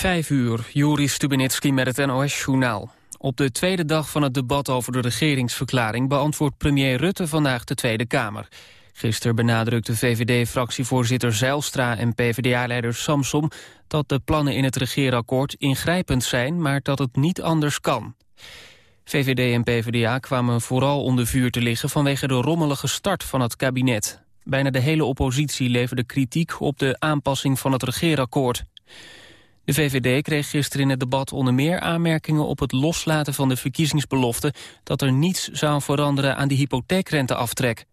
Vijf uur, Joris Stubenitski met het NOS-journaal. Op de tweede dag van het debat over de regeringsverklaring... beantwoordt premier Rutte vandaag de Tweede Kamer. Gisteren benadrukte VVD-fractievoorzitter Zeilstra en PvdA-leider Samsom... dat de plannen in het regeerakkoord ingrijpend zijn... maar dat het niet anders kan. VVD en PvdA kwamen vooral onder vuur te liggen... vanwege de rommelige start van het kabinet. Bijna de hele oppositie leverde kritiek op de aanpassing van het regeerakkoord. De VVD kreeg gisteren in het debat onder meer aanmerkingen op het loslaten van de verkiezingsbelofte dat er niets zou veranderen aan de hypotheekrenteaftrek.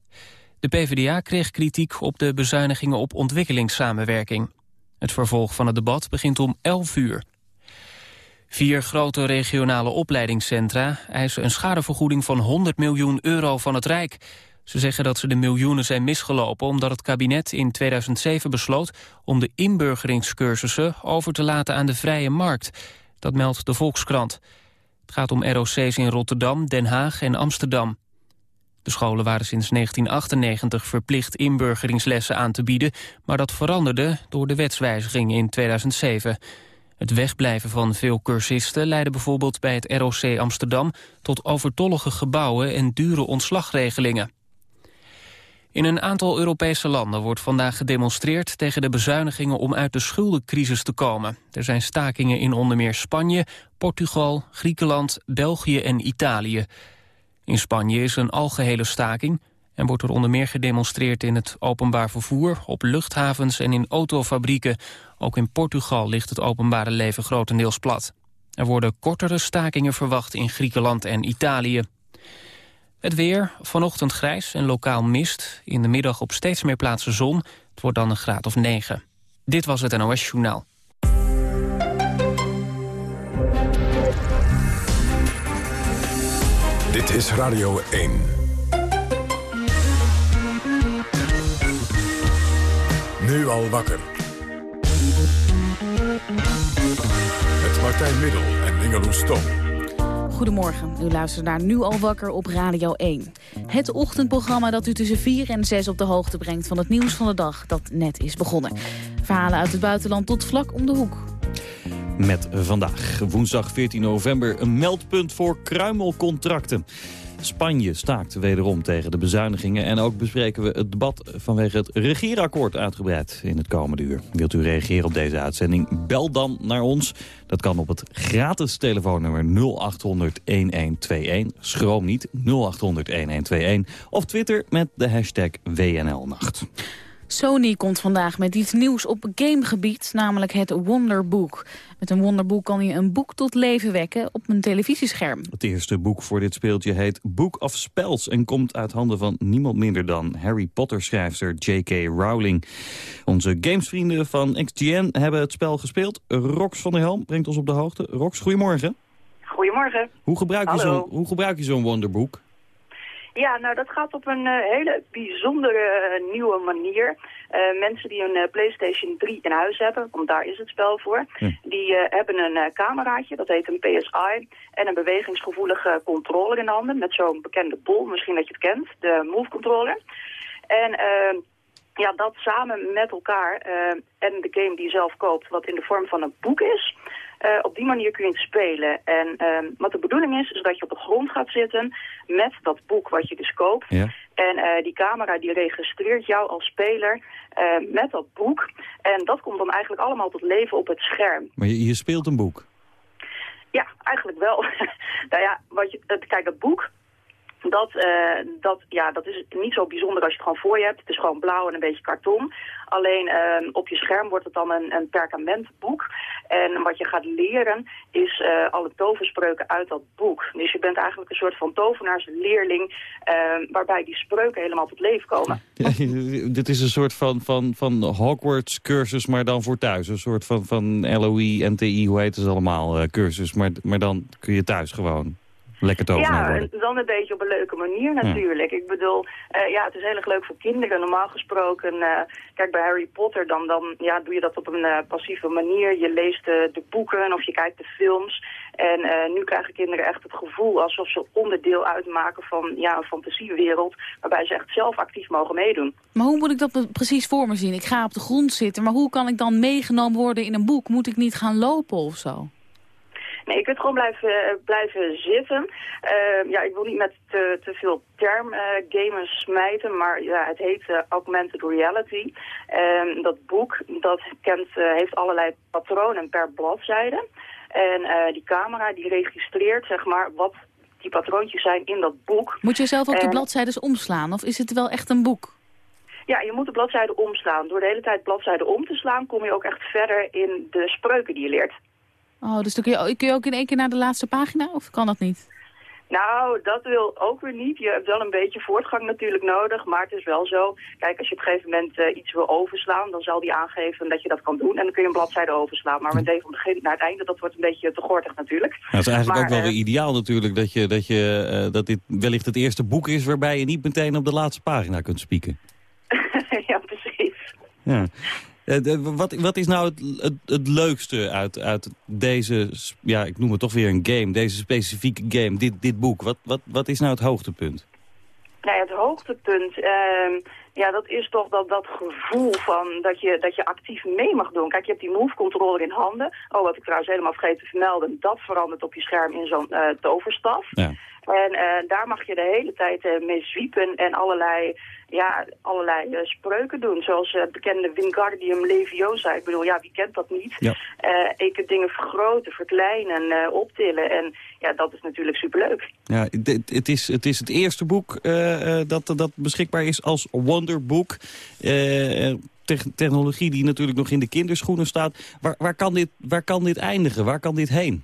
De PvdA kreeg kritiek op de bezuinigingen op ontwikkelingssamenwerking. Het vervolg van het debat begint om 11 uur. Vier grote regionale opleidingscentra eisen een schadevergoeding van 100 miljoen euro van het Rijk. Ze zeggen dat ze de miljoenen zijn misgelopen omdat het kabinet in 2007 besloot om de inburgeringscursussen over te laten aan de vrije markt. Dat meldt de Volkskrant. Het gaat om ROC's in Rotterdam, Den Haag en Amsterdam. De scholen waren sinds 1998 verplicht inburgeringslessen aan te bieden... maar dat veranderde door de wetswijziging in 2007. Het wegblijven van veel cursisten leidde bijvoorbeeld bij het ROC Amsterdam... tot overtollige gebouwen en dure ontslagregelingen. In een aantal Europese landen wordt vandaag gedemonstreerd tegen de bezuinigingen om uit de schuldencrisis te komen. Er zijn stakingen in onder meer Spanje, Portugal, Griekenland, België en Italië. In Spanje is een algehele staking en wordt er onder meer gedemonstreerd in het openbaar vervoer, op luchthavens en in autofabrieken. Ook in Portugal ligt het openbare leven grotendeels plat. Er worden kortere stakingen verwacht in Griekenland en Italië. Het weer, vanochtend grijs en lokaal mist. In de middag op steeds meer plaatsen zon. Het wordt dan een graad of 9. Dit was het NOS Journaal. Dit is Radio 1. Nu al wakker. Met Martijn Middel en Ingeloes. Goedemorgen, u luistert naar Nu al wakker op Radio 1. Het ochtendprogramma dat u tussen 4 en 6 op de hoogte brengt van het nieuws van de dag dat net is begonnen. Verhalen uit het buitenland tot vlak om de hoek. Met vandaag, woensdag 14 november, een meldpunt voor kruimelcontracten. Spanje staakt wederom tegen de bezuinigingen. En ook bespreken we het debat vanwege het regeerakkoord uitgebreid in het komende uur. Wilt u reageren op deze uitzending? Bel dan naar ons. Dat kan op het gratis telefoonnummer 0800-1121. Schroom niet, 0800-1121. Of Twitter met de hashtag WNLnacht. Sony komt vandaag met iets nieuws op gamegebied, namelijk het Wonderbook. Met een Wonderbook kan je een boek tot leven wekken op een televisiescherm. Het eerste boek voor dit speeltje heet Book of Spells... en komt uit handen van niemand minder dan Harry Potter-schrijfster J.K. Rowling. Onze gamesvrienden van XGN hebben het spel gespeeld. Rox van der Helm brengt ons op de hoogte. Rox, goedemorgen. Goedemorgen. Hoe gebruik je zo'n zo zo'n Wonderbook? Ja, nou dat gaat op een eh, hele bijzondere eh, nieuwe manier. Uh, mensen die een PlayStation 3 in huis hebben, want daar is het spel voor, die hebben een cameraatje, dat heet een PSI, en een bewegingsgevoelige controller in de handen met zo'n bekende bol, misschien dat je het kent, de Move controller. En ja, dat samen met elkaar en de game die je zelf koopt, wat in de vorm van een boek is, uh, op die manier kun je het spelen. En uh, wat de bedoeling is, is dat je op de grond gaat zitten met dat boek wat je dus koopt. Ja. En uh, die camera die registreert jou als speler met dat boek. En dat komt dan eigenlijk allemaal tot leven op het scherm. Maar je, je speelt een boek? Ja, eigenlijk wel. nou ja, wat je, kijk, het boek, dat, uh, dat, ja, dat is niet zo bijzonder als je het gewoon voor je hebt. Het is gewoon blauw en een beetje karton. Alleen uh, op je scherm wordt het dan een, een perkamentboek. En wat je gaat leren is uh, alle toverspreuken uit dat boek. Dus je bent eigenlijk een soort van tovenaarsleerling... waarbij die spreuken helemaal tot leven komen. Dit is een soort van, van, van Hogwarts-cursus, maar dan voor thuis. Een soort van, van LOE, NTI, hoe heet het allemaal, cursus. Maar, maar dan kun je thuis gewoon Lekker tovenaar Ja, en dan een beetje op een leuke manier natuurlijk. Ik bedoel, uh, ja, het is heel erg leuk voor kinderen. Normaal gesproken, uh, kijk bij Harry Potter, dan, dan ja, doe je dat op een uh, passieve manier. Je leest de boeken of je kijkt de films. En nu krijgen kinderen echt het gevoel alsof ze onderdeel uitmaken van ja, een fantasiewereld... waarbij ze echt zelf actief mogen meedoen. Maar hoe moet ik dat precies voor me zien? Ik ga op de grond zitten, maar hoe kan ik dan meegenomen worden in een boek? Moet ik niet gaan lopen of zo? Nee, je kunt gewoon blijven, eh, blijven zitten. Uh, ja, ik wil niet met te, te veel term uh, gamen smijten, maar ja, het heet uh, augmented reality. Uh, dat boek dat kent, heeft allerlei patronen per bladzijde. En die camera die registreert zeg maar wat die patroontjes zijn in dat boek. Moet je zelf ook de bladzijdes omslaan of is het wel echt een boek? Ja, je moet de bladzijde omslaan. Door de hele tijd bladzijden om te slaan kom je ook echt verder in de spreuken die je leert. Oh, dus dan kun je, kun je ook in één keer naar de laatste pagina of kan dat niet? Nou, dat wil ook weer niet. Je hebt wel een beetje voortgang natuurlijk nodig, maar het is wel zo. Kijk, als je op een gegeven moment uh, iets wil overslaan, dan zal die aangeven dat je dat kan doen. En dan kun je een bladzijde overslaan. Maar meteen van begin naar het einde, dat wordt een beetje te gortig natuurlijk. Ja, het is eigenlijk ook wel weer eh, ideaal natuurlijk dat, je, dat, je, uh, dat dit wellicht het eerste boek is waarbij je niet meteen op de laatste pagina kunt spieken. ja, precies. Ja. Uh, wat, wat is nou het, het, het, leukste uit, uit deze, ja, ik noem het toch weer een game, deze specifieke game, dit, dit boek? Wat, wat, wat is nou het hoogtepunt? Nou ja, het hoogtepunt, uh, ja, dat is toch dat, dat gevoel van dat je, dat je actief mee mag doen. Kijk, je hebt die move controller in handen. Oh, wat ik trouwens helemaal vergeten te vermelden, dat verandert op je scherm in zo'n uh, toverstaf. Ja. En uh, daar mag je de hele tijd uh, mee zwiepen en allerlei ja, allerlei uh, spreuken doen. Zoals het bekende Wingardium Leviosa. Ik bedoel, ja, wie kent dat niet? Ja. Ik dingen vergroten, verkleinen, optillen. En ja, dat is natuurlijk superleuk. Ja, het is het, is het eerste boek dat, dat beschikbaar is als wonderboek. technologie die natuurlijk nog in de kinderschoenen staat. Waar, waar, kan dit, waar kan dit eindigen? Waar kan dit heen?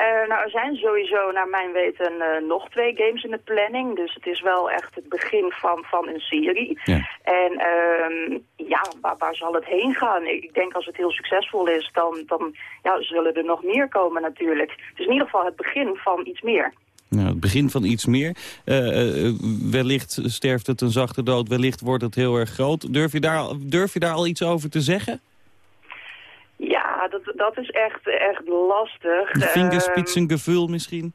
Uh, nou, er zijn sowieso, naar mijn weten, uh, nog twee games in de planning. Dus het is wel echt het begin van, van een serie. Ja. En uh, ja, waar, waar, zal het heen gaan? Ik denk als het heel succesvol is, dan, dan ja, zullen er nog meer komen natuurlijk. Het is in ieder geval het begin van iets meer. Nou, het begin van iets meer. Uh, wellicht sterft het een zachte dood, wellicht wordt het heel erg groot. Durf je daar, durf je daar al iets over te zeggen? Ja, dat, dat is echt, echt lastig. Vingerspitsengevoel uh, misschien?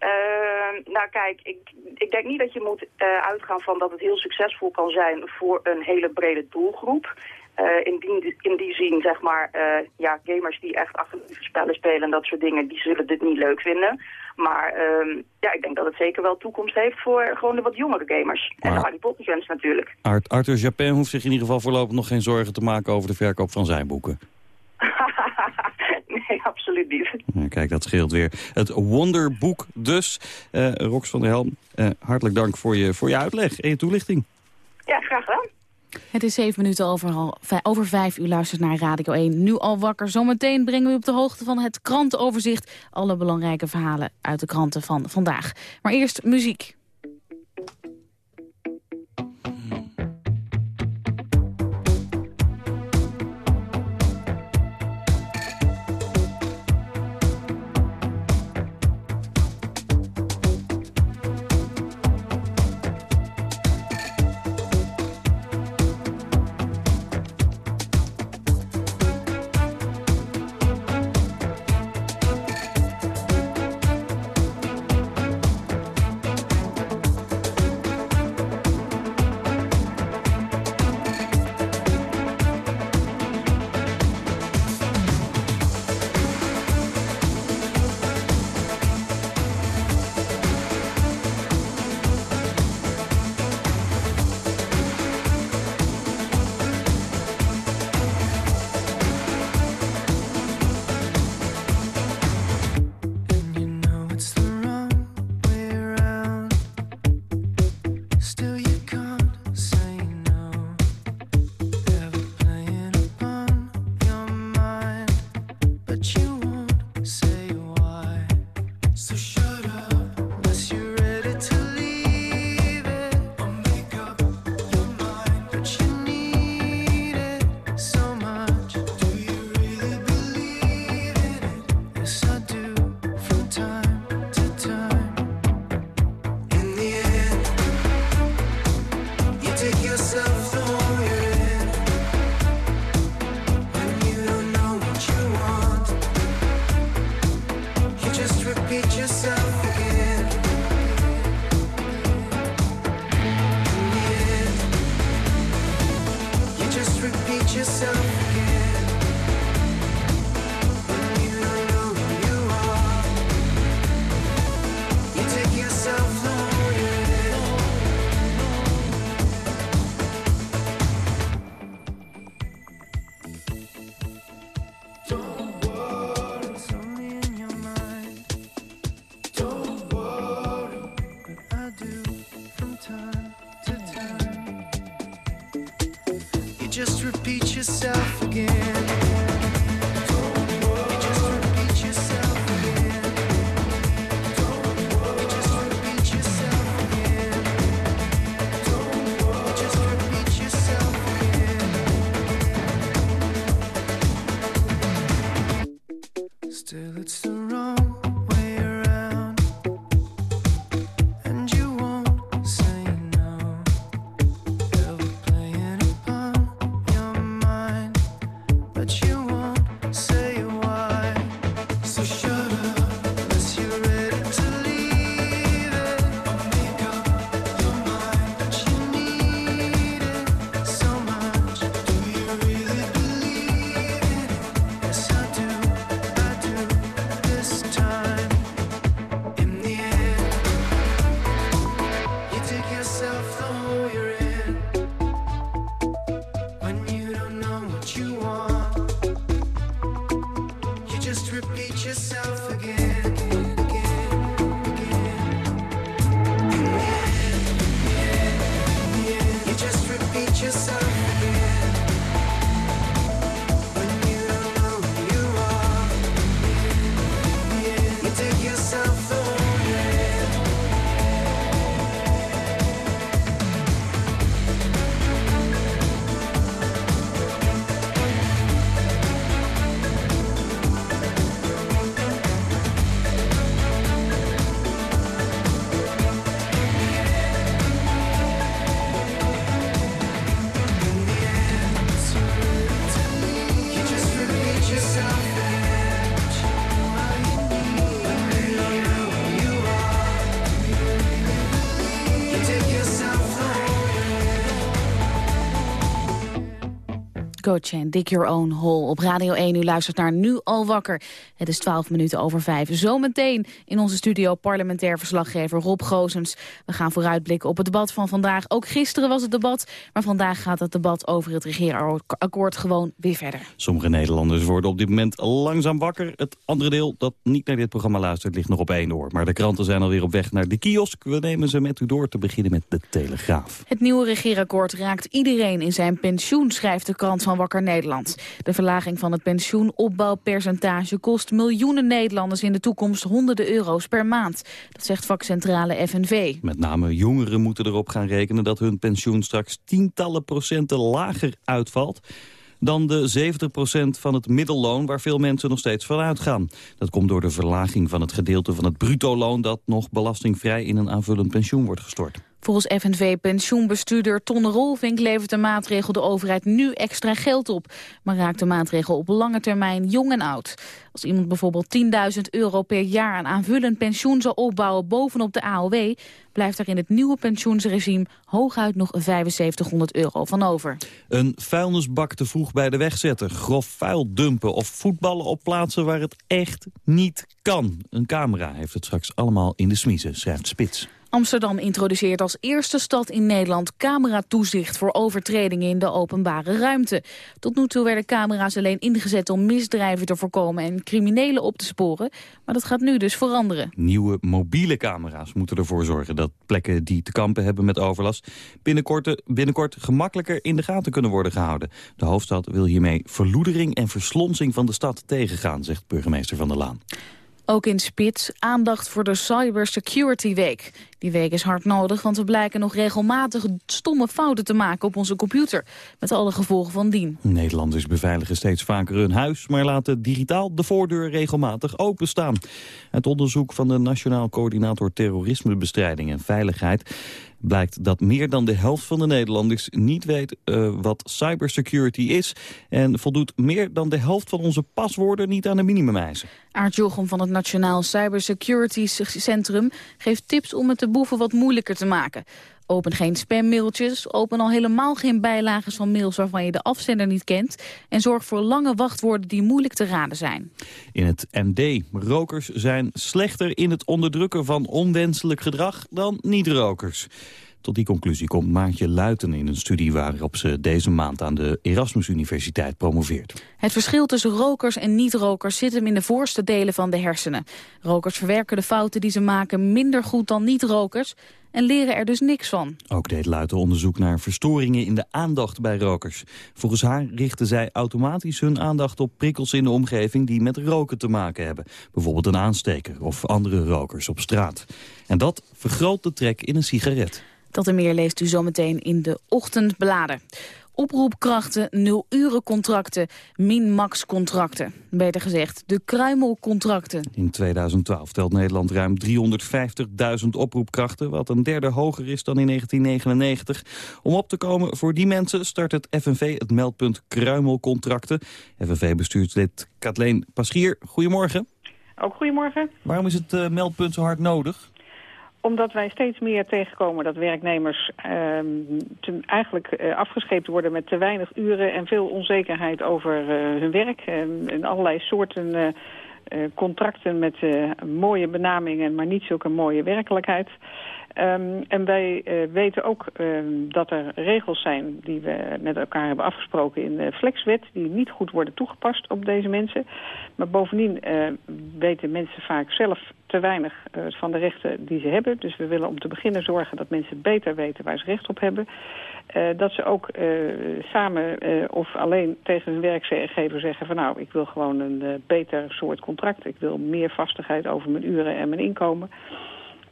Uh, nou kijk, ik, ik denk niet dat je moet uh, uitgaan van dat het heel succesvol kan zijn voor een hele brede doelgroep. Uh, in, die, in die zin, zeg maar, uh, ja, gamers die echt actieve spellen spelen en dat soort dingen, die zullen dit niet leuk vinden. Maar uh, ja, ik denk dat het zeker wel toekomst heeft voor gewoon de wat jongere gamers. Maar, en de Harry Potter fans natuurlijk. Art, Arthur Japin hoeft zich in ieder geval voorlopig nog geen zorgen te maken over de verkoop van zijn boeken. absoluut niet. kijk, dat scheelt weer. Het wonderboek dus. Uh, Rox van der Helm, uh, hartelijk dank voor je, voor je uitleg en je toelichting. Ja, graag gedaan. Het is zeven minuten over, over vijf. U luistert naar Radio 1. Nu al wakker. Zometeen brengen we op de hoogte van het krantenoverzicht. Alle belangrijke verhalen uit de kranten van vandaag. Maar eerst muziek. En Dig Your Own Hole op Radio 1. U luistert naar Nu al wakker. Het is 12 minuten over 5. Zometeen in onze studio parlementair verslaggever Rob Goosens. We gaan vooruitblikken op het debat van vandaag. Ook gisteren was het debat, maar vandaag gaat het debat over het regeerakkoord gewoon weer verder. Sommige Nederlanders worden op dit moment langzaam wakker. Het andere deel dat niet naar dit programma luistert ligt nog op één oor. Maar de kranten zijn alweer op weg naar de kiosk. We nemen ze met u door te beginnen met de Telegraaf. Het nieuwe regeerakkoord raakt iedereen in zijn pensioen, schrijft de krant van De verlaging van het pensioenopbouwpercentage kost miljoenen Nederlanders in de toekomst honderden euro's per maand. Dat zegt vakcentrale FNV. Met name jongeren moeten erop gaan rekenen dat hun pensioen straks tientallen procenten lager uitvalt dan de 70% van het middelloon waar veel mensen nog steeds van uitgaan. Dat komt door de verlaging van het gedeelte van het bruto-loon dat nog belastingvrij in een aanvullend pensioen wordt gestort. Volgens FNV-pensioenbestuurder Ton Rolvink levert de maatregel de overheid nu extra geld op. Maar raakt de maatregel op lange termijn jong en oud. Als iemand bijvoorbeeld 10.000 euro per jaar aan aanvullend pensioen zal opbouwen bovenop de AOW... blijft er in het nieuwe pensioensregime hooguit nog 7500 euro van over. Een vuilnisbak te vroeg bij de weg zetten, grof vuil dumpen... of voetballen op plaatsen waar het echt niet kan. Een camera heeft het straks allemaal in de smiezen, schrijft Spits. Amsterdam introduceert als eerste stad in Nederland cameratoezicht voor overtredingen in de openbare ruimte. Tot nu toe werden camera's alleen ingezet om misdrijven te voorkomen en criminelen op te sporen. Maar dat gaat nu dus veranderen. Nieuwe mobiele camera's moeten ervoor zorgen dat plekken die te kampen hebben met overlast binnenkort, binnenkort gemakkelijker in de gaten kunnen worden gehouden. De hoofdstad wil hiermee verloedering en verslonsing van de stad tegengaan, zegt burgemeester Van der Laan. Ook in Spits aandacht voor de Cybersecurity Week. Die week is hard nodig, want we blijken nog regelmatig stomme fouten te maken op onze computer. Met alle gevolgen van dien. Nederlanders beveiligen steeds vaker hun huis, maar laten digitaal de voordeur regelmatig openstaan. Het onderzoek van de Nationaal Coördinator Terrorismebestrijding en Veiligheid blijkt dat meer dan de helft van de Nederlanders niet weet uh, wat cybersecurity is... en voldoet meer dan de helft van onze paswoorden niet aan de minimumeisen. Aart Jochem van het Nationaal Cybersecurity Centrum geeft tips om het de boeven wat moeilijker te maken. Open geen spammailtjes, open al helemaal geen bijlagen van mails waarvan je de afzender niet kent... en zorg voor lange wachtwoorden die moeilijk te raden zijn. In het MD, rokers zijn slechter in het onderdrukken van onwenselijk gedrag dan niet-rokers. Tot die conclusie komt Maartje Luiten in een studie waarop ze deze maand aan de Erasmus Universiteit promoveert. Het verschil tussen rokers en niet-rokers zit hem in de voorste delen van de hersenen. Rokers verwerken de fouten die ze maken minder goed dan niet-rokers en leren er dus niks van. Ook deed Luiten onderzoek naar verstoringen in de aandacht bij rokers. Volgens haar richten zij automatisch hun aandacht op prikkels in de omgeving die met roken te maken hebben. Bijvoorbeeld een aansteker of andere rokers op straat. En dat vergroot de trek in een sigaret. Dat en meer leest u zometeen in de ochtendbladen. Oproepkrachten, nul-uren-contracten, min-max-contracten. Beter gezegd, de kruimelcontracten. In 2012 telt Nederland ruim 350.000 oproepkrachten... wat een derde hoger is dan in 1999. Om op te komen voor die mensen start het FNV het meldpunt kruimelcontracten. FNV-bestuurslid Kathleen Paschier, goedemorgen. Ook goedemorgen. Waarom is het eh, meldpunt zo hard nodig? Omdat wij steeds meer tegenkomen dat werknemers ehm, eigenlijk eh, afgescheept worden met te weinig uren en veel onzekerheid over eh, hun werk. En, en allerlei soorten eh, contracten met mooie benamingen, maar niet zulke mooie werkelijkheid. Ehm, en wij eh, weten ook ehm, dat er regels zijn die we met elkaar hebben afgesproken in de flexwet... die niet goed worden toegepast op deze mensen. Maar bovendien eh, weten mensen vaak zelf te weinig eh, van de rechten die ze hebben. Dus we willen om te beginnen zorgen dat mensen beter weten waar ze recht op hebben. Dat ze ook samen of alleen tegen hun werkgever zeggen van nou, ik wil gewoon een beter soort contract. Ik wil meer vastigheid over mijn uren en mijn inkomen.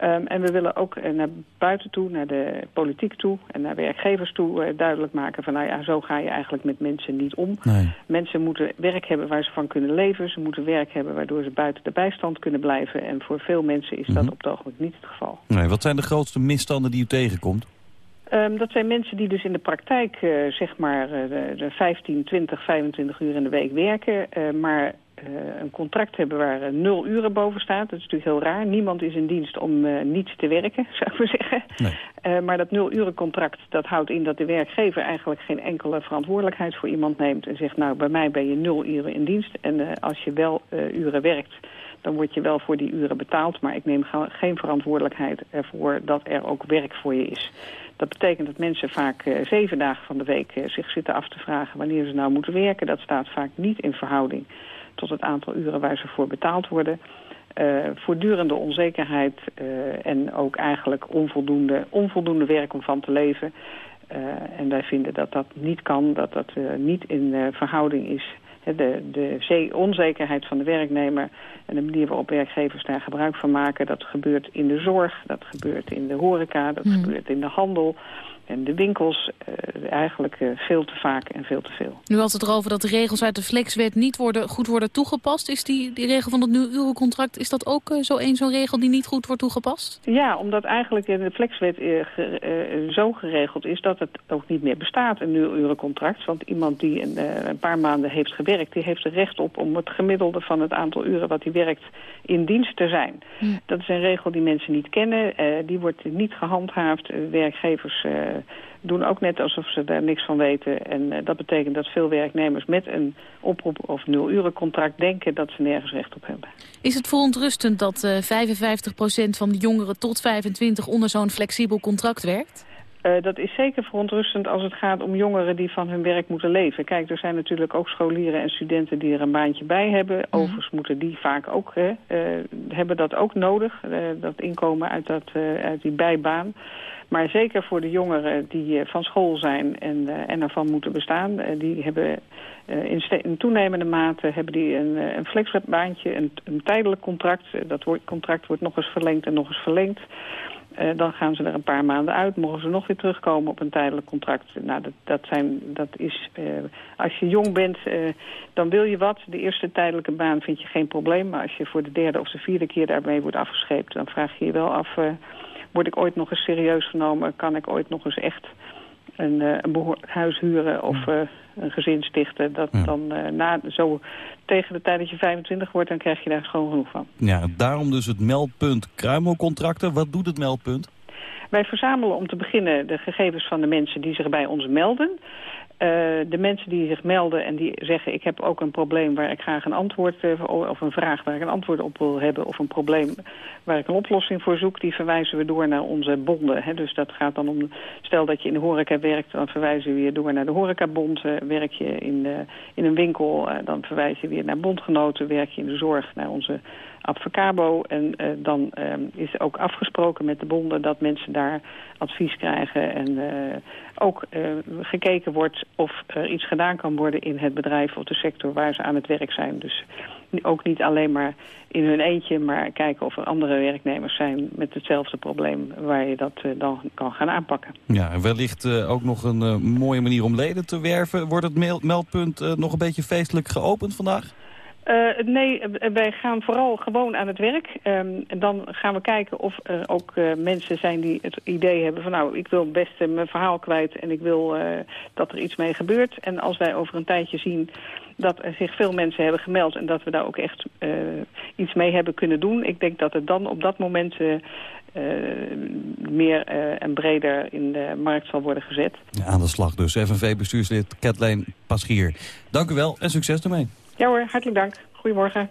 Ehm, en we willen ook naar buiten toe, naar de politiek toe en naar werkgevers toe eh, duidelijk maken van nou ja, zo ga je eigenlijk met mensen niet om. Nee. Mensen moeten werk hebben waar ze van kunnen leven. Ze moeten werk hebben waardoor ze buiten de bijstand kunnen blijven. En voor veel mensen is dat Mhm. op het ogenblik niet het geval. nee. Wat zijn de grootste misstanden die u tegenkomt? Ehm, dat zijn mensen die dus in de praktijk eh, zeg maar eh, de, de 15, 20, 25 uur in de week werken. maar eh, een contract hebben waar eh, nul uren boven staat. Dat is natuurlijk heel raar. Niemand is in dienst om eh, niet te werken, zou ik maar zeggen. Nee. Maar dat nul uren contract dat houdt in dat de werkgever eigenlijk geen enkele verantwoordelijkheid voor iemand neemt. En zegt nou bij mij ben je nul uren in dienst. En als je wel uren werkt dan word je wel voor die uren betaald. Maar ik neem geen verantwoordelijkheid ervoor dat er ook werk voor je is. Dat betekent dat mensen vaak zeven dagen van de week zich zitten af te vragen wanneer ze nou moeten werken. Dat staat vaak niet in verhouding tot het aantal uren waar ze voor betaald worden. Eh, voortdurende onzekerheid eh, en ook eigenlijk onvoldoende, onvoldoende werk om van te leven. Eh, en wij vinden dat dat niet kan, dat dat niet in verhouding is. De, de zee- onzekerheid van de werknemer en de manier waarop werkgevers daar gebruik van maken... dat gebeurt in de zorg, dat gebeurt in de horeca, dat Hmm. gebeurt in de handel... en de winkels eh, eigenlijk eh, veel te vaak en veel te veel. Nu had het erover dat de regels uit de flexwet niet worden, goed worden toegepast. Is die, die regel van het nul-urencontract, is dat ook eh, zo een zo'n regel die niet goed wordt toegepast? Ja, omdat eigenlijk in de flexwet ge- zo geregeld is dat het ook niet meer bestaat, een nulurencontract. Want iemand die een, een paar maanden heeft gewerkt, die heeft er recht op om het gemiddelde van het aantal uren wat hij werkt in dienst te zijn. Ja. Dat is een regel die mensen niet kennen, die wordt niet gehandhaafd. Eh, werkgevers doen ook net alsof ze daar niks van weten. En eh, dat betekent dat veel werknemers met een oproep of nulurencontract denken dat ze nergens recht op hebben. Is het verontrustend dat eh 55% van de jongeren tot 25 onder zo'n flexibel contract werkt? Eh, dat is zeker verontrustend als het gaat om jongeren die van hun werk moeten leven. Kijk, er zijn natuurlijk ook scholieren en studenten die er een baantje bij hebben. Overigens moeten die vaak ook, hè, eh, hebben dat ook nodig, eh, dat inkomen uit, dat, eh, uit die bijbaan. Maar zeker voor de jongeren die eh, van school zijn en, eh, en ervan moeten bestaan... eh, die hebben in, in toenemende mate hebben die een, een flexbaantje, een, een tijdelijk contract. Dat contract wordt nog eens verlengd en nog eens verlengd. Dan gaan ze er een paar maanden uit. Mogen ze nog weer terugkomen op een tijdelijk contract. Nou, dat, dat, zijn, dat is... als je jong bent, dan wil je wat. De eerste tijdelijke baan vind je geen probleem. Maar als je voor de derde of de vierde keer daarmee wordt afgescheept... dan vraag je je wel af... word ik ooit nog eens serieus genomen? Kan ik ooit nog eens echt een, eh, een huis huren of eh, een gezin stichten? Dat Ja. dan eh, na, zo tegen de tijd dat je 25 wordt... dan krijg je daar gewoon genoeg van. Ja, daarom dus het meldpunt kruimelcontracten. Wat doet het meldpunt? Wij verzamelen om te beginnen de gegevens van de mensen die zich bij ons melden. Eh, de mensen die zich melden en die zeggen... ik heb ook een probleem waar ik graag een antwoord... eh, of een vraag waar ik een antwoord op wil hebben... of een probleem waar ik een oplossing voor zoek... die verwijzen we door naar onze bonden. Hè. Dus dat gaat dan om... Stel dat je in de horeca werkt... dan verwijzen we je door naar de horecabond. Eh, werk je in, in een winkel... dan verwijs je weer naar bondgenoten. Werk je in de zorg naar onze Advocabo. En eh, dan eh, is ook afgesproken met de bonden dat mensen daar advies krijgen. En eh, ook eh, gekeken wordt of er iets gedaan kan worden in het bedrijf of de sector waar ze aan het werk zijn. Dus ook niet alleen maar in hun eentje, maar kijken of er andere werknemers zijn met hetzelfde probleem waar je dat dan kan gaan aanpakken. Ja, en wellicht ook nog een mooie manier om leden te werven. Wordt het meldpunt nog een beetje feestelijk geopend vandaag? Eh, nee, eh, wij gaan vooral gewoon aan het werk. Ehm, en dan gaan we kijken of er ook eh, mensen zijn die het idee hebben van... nou, ik wil best mijn verhaal kwijt en ik wil dat er iets mee gebeurt. En als wij over een tijdje zien dat er zich veel mensen hebben gemeld... en dat we daar ook echt iets mee hebben kunnen doen... ik denk dat het dan op dat moment meer en breder in de markt zal worden gezet. Ja, aan de slag dus. FNV-bestuurslid Kathleen Paschier. Dank u wel en succes ermee. Ja hoor, hartelijk dank. Goedemorgen.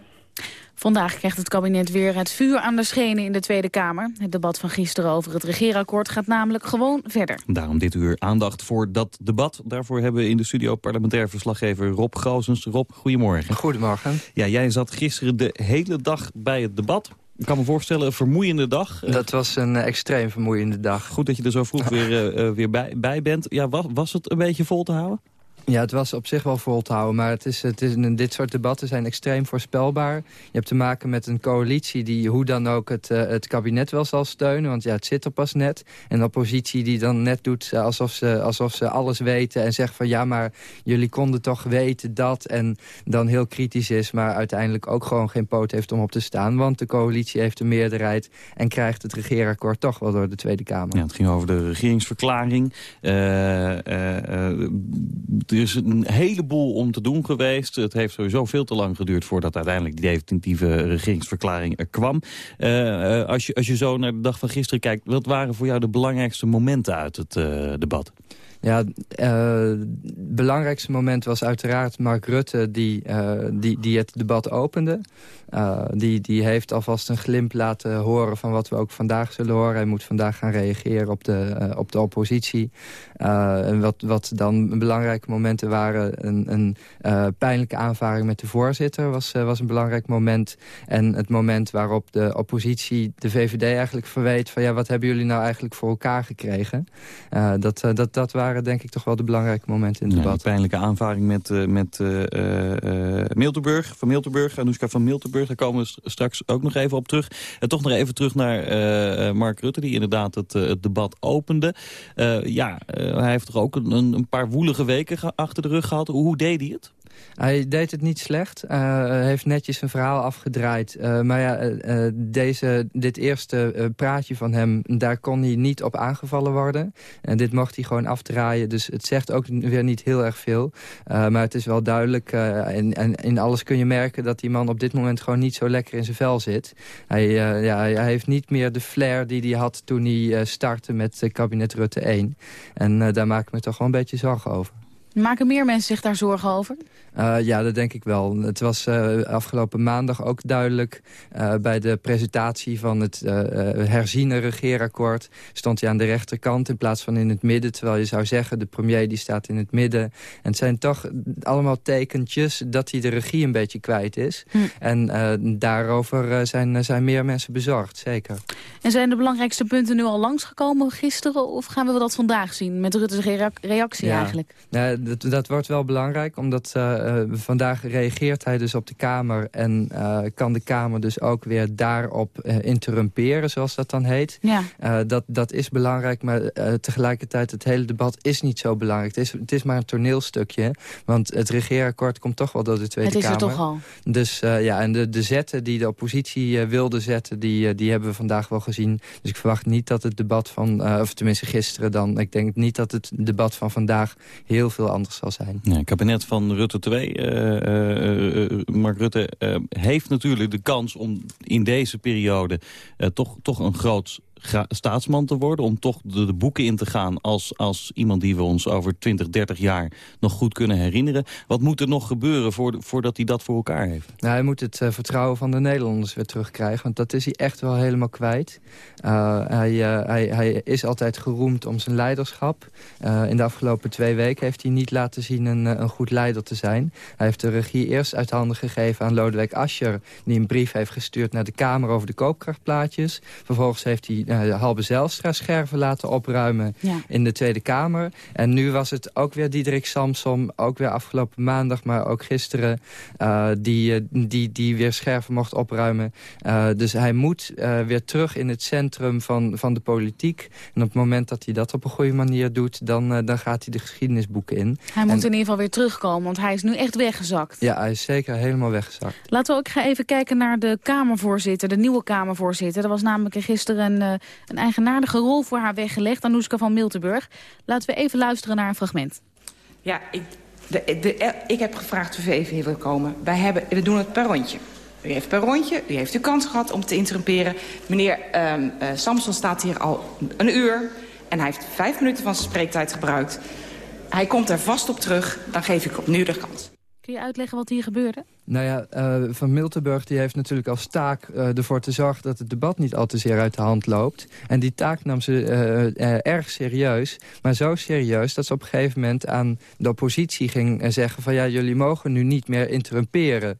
Vandaag krijgt het kabinet weer het vuur aan de schenen in de Tweede Kamer. Het debat van gisteren over het regeerakkoord gaat namelijk gewoon verder. Daarom dit uur aandacht voor dat debat. Daarvoor hebben we in de studio parlementair verslaggever Rob Goosens. Rob, goedemorgen. Goedemorgen. Ja, jij zat gisteren de hele dag bij het debat. Ik kan me voorstellen, een vermoeiende dag. Eh, Dat was een extreem vermoeiende dag. Goed dat je er zo vroeg weer, eh, eh, weer bij, bij bent. Ja, was, was het een beetje vol te houden? Ja, het was op zich wel vol te houden, maar het is, het is, dit soort debatten zijn extreem voorspelbaar. Je hebt te maken met een coalitie die hoe dan ook het, eh, het kabinet wel zal steunen, want ja, het zit er pas net. En een oppositie die dan net doet eh, alsof ze, alsof ze alles weten en zegt van ja, maar jullie konden toch weten dat. En dan heel kritisch is, maar uiteindelijk ook gewoon geen poot heeft om op te staan, want de coalitie heeft een meerderheid en krijgt het regeerakkoord toch wel door de Tweede Kamer. Ja, het ging over de regeringsverklaring. Eh, eh, er is een heleboel om te doen geweest. Het heeft sowieso veel te lang geduurd voordat uiteindelijk die definitieve regeringsverklaring er kwam. Eh, eh, als, je, als je zo naar de dag van gisteren kijkt, wat waren voor jou de belangrijkste momenten uit het eh, debat? Ja, eh, het belangrijkste moment was uiteraard Mark Rutte die, eh, die, die het debat opende. Eh, die, die heeft alvast een glimp laten horen van wat we ook vandaag zullen horen. Hij moet vandaag gaan reageren op de, op de oppositie. En wat, wat dan belangrijke momenten waren... een, een pijnlijke aanvaring met de voorzitter was, was een belangrijk moment. En het moment waarop de oppositie de VVD eigenlijk verweet... van ja, wat hebben jullie nou eigenlijk voor elkaar gekregen? Dat, dat, dat waren denk ik toch wel de belangrijke momenten in het Ja, debat. pijnlijke aanvaring met, eh, met eh, Miltenburg, van Miltenburg, Anoushka van Miltenburg. Daar komen we straks ook nog even op terug. En toch nog even terug naar Mark Rutte, die inderdaad het, het debat opende. Ja, hij heeft toch ook een, een paar woelige weken achter de rug gehad. Hoe deed hij het? Hij deed het niet slecht. Hij heeft netjes een verhaal afgedraaid. Eh, maar ja, eh, deze, dit eerste praatje van hem... daar kon hij niet op aangevallen worden. En dit mocht hij gewoon afdraaien. Dus het zegt ook weer niet heel erg veel. Maar het is wel duidelijk. en, in alles kun je merken dat die man op dit moment... gewoon niet zo lekker in zijn vel zit. Hij, ja, hij heeft niet meer de flair die hij had toen hij startte met kabinet Rutte 1. En daar maak ik me toch wel een beetje zorgen over. Maken meer mensen zich daar zorgen over? Uh, ja, dat denk ik wel. Het was uh, afgelopen maandag ook duidelijk. Uh, bij de presentatie van het herziene regeerakkoord... stond hij aan de rechterkant in plaats van in het midden. Terwijl je zou zeggen, de premier die staat in het midden. En het zijn toch allemaal tekentjes dat hij de regie een beetje kwijt is. Hm. En daarover zijn, zijn meer mensen bezorgd, zeker. En zijn de belangrijkste punten nu al langsgekomen gisteren? Of gaan we dat vandaag zien met Rutte's reactie ja. eigenlijk? Dat, dat wordt wel belangrijk, omdat uh, vandaag reageert hij dus op de Kamer... en uh, kan de Kamer dus ook weer daarop interrumperen, zoals dat dan heet. Ja. dat, dat is belangrijk, maar tegelijkertijd het hele debat is niet zo belangrijk. Het is, het is maar een toneelstukje, want het regeerakkoord komt toch wel door de Tweede Kamer. Het is er toch al. Dus ja, en de, de zetten die de oppositie wilde zetten, die, die hebben we vandaag wel gezien. Dus ik verwacht niet dat het debat van, of tenminste gisteren dan... ik denk niet dat het debat van vandaag heel veel anders zal zijn. Ja, het kabinet van Rutte 2, uh, uh, Mark Rutte, heeft natuurlijk de kans om in deze periode toch, toch een groot staatsman te worden... om toch de, boeken in te gaan als, als iemand die we ons over 20, 30 jaar nog goed kunnen herinneren. Wat moet er nog gebeuren voor, voordat hij dat voor elkaar heeft? Nou, hij moet het eh, vertrouwen van de Nederlanders weer terugkrijgen. Want dat is hij echt wel helemaal kwijt. Uh, hij, uh, hij, hij is altijd geroemd om zijn leiderschap. In de afgelopen twee weken heeft hij niet laten zien een, een goed leider te zijn. Hij heeft de regie eerst uit handen gegeven aan Lodewijk Asscher... die een brief heeft gestuurd naar de Kamer over de koopkrachtplaatjes. Vervolgens heeft hij uh, Halbe Zijlstra scherven laten opruimen ja. in de Tweede Kamer. En nu was het ook weer Diederik Samsom, ook weer afgelopen maandag... maar ook gisteren, uh, die, die, die weer scherven mocht opruimen. Uh, dus hij moet weer terug in het centrum van, van de politiek. En op het moment dat hij dat op een goede manier doet... dan, dan gaat hij de geschiedenisboeken in. Hij moet in ieder geval weer terugkomen, want hij is nu echt weggezakt. Ja, hij is zeker helemaal weggezakt. Laten we ook even kijken naar de Kamervoorzitter, de nieuwe Kamervoorzitter. Er was namelijk gisteren een, een eigenaardige rol voor haar weggelegd, Anouska van Miltenburg. Laten we even luisteren naar een fragment. Ja, ik, de, de, ik heb gevraagd of u even hier wil komen. Wij hebben, we doen het per rondje. U heeft per rondje, u heeft de kans gehad om te interrumperen. Meneer um, uh, Samson staat hier al een uur en hij heeft vijf minuten van zijn spreektijd gebruikt. Hij komt er vast op terug, dan geef ik opnieuw de kans. Kun je uitleggen wat hier gebeurde? Nou ja, uh, Van Miltenburg die heeft natuurlijk als taak uh, ervoor te zorgen... dat het debat niet al te zeer uit de hand loopt. En die taak nam ze uh, erg serieus. Maar zo serieus dat ze op een gegeven moment aan de oppositie ging zeggen... van ja, jullie mogen nu niet meer interrumperen.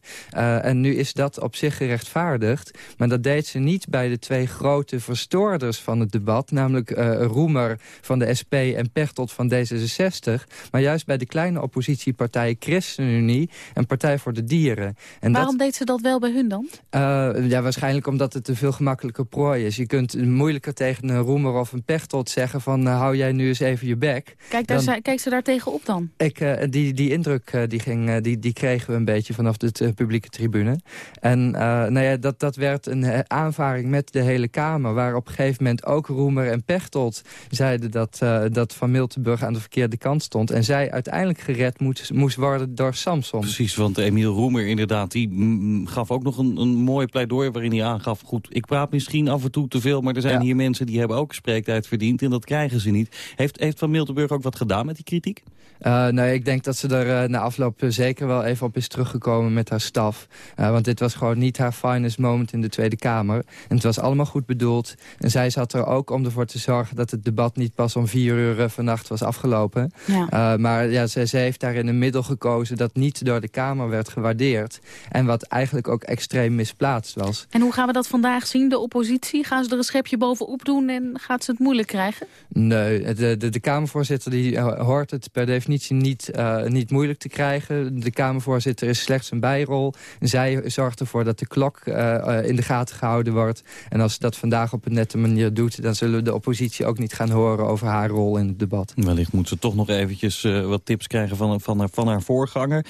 en nu is dat op zich gerechtvaardigd. Maar dat deed ze niet bij de twee grote verstoorders van het debat... namelijk Roemer van de SP en Pechtold van D66... maar juist bij de kleine oppositiepartijen ChristenUnie en Partij voor de Dieren. En Waarom dat, deed ze dat wel bij hun dan? Uh, ja, waarschijnlijk omdat het een veel gemakkelijker prooi is. Je kunt moeilijker tegen een roemer of een pechtot zeggen van... Uh, hou jij nu eens even je bek. Kijk, daar dan, kijk ze daar tegenop dan? Ik, uh, die, die indruk die ging, die, die kregen we een beetje vanaf de publieke tribune. En nou ja, dat, dat werd een aanvaring met de hele Kamer... waar op een gegeven moment ook Roemer en Pechtold zeiden... dat, dat Van Miltenburg aan de verkeerde kant stond. En zij uiteindelijk gered moest, moest worden door Samson. Precies, want Emiel Roemer inderdaad, die mm, gaf ook nog een, een mooi pleidooi waarin hij aangaf... goed, ik praat misschien af en toe te veel, maar er zijn ja. hier mensen die hebben ook spreektijd verdiend... en dat krijgen ze niet. Heeft, heeft Van Miltenburg ook wat gedaan met die kritiek? Uh, nee, ik denk dat ze er uh, na afloop zeker wel even op is teruggekomen met haar staf. Uh, want dit was gewoon niet haar finest moment in de Tweede Kamer. En het was allemaal goed bedoeld. En zij zat er ook om ervoor te zorgen dat het debat niet pas om vier uur vannacht was afgelopen. Ja. maar ja, ze, ze heeft daarin een middel gekozen dat niet door de Kamer werd gewaardeerd. En wat eigenlijk ook extreem misplaatst was. En hoe gaan we dat vandaag zien? De oppositie? Gaan ze er een schepje bovenop doen en gaat ze het moeilijk krijgen? Nee, de, de, de Kamervoorzitter die hoort het per definitie niet, uh, niet moeilijk te krijgen. De Kamervoorzitter is slechts een bijrol. Zij zorgt ervoor dat de klok uh, in de gaten gehouden wordt. En als ze dat vandaag op een nette manier doet... dan zullen we de oppositie ook niet gaan horen over haar rol in het debat. Wellicht moet ze toch nog eventjes uh, wat tips krijgen van, van, haar, van haar voorganger.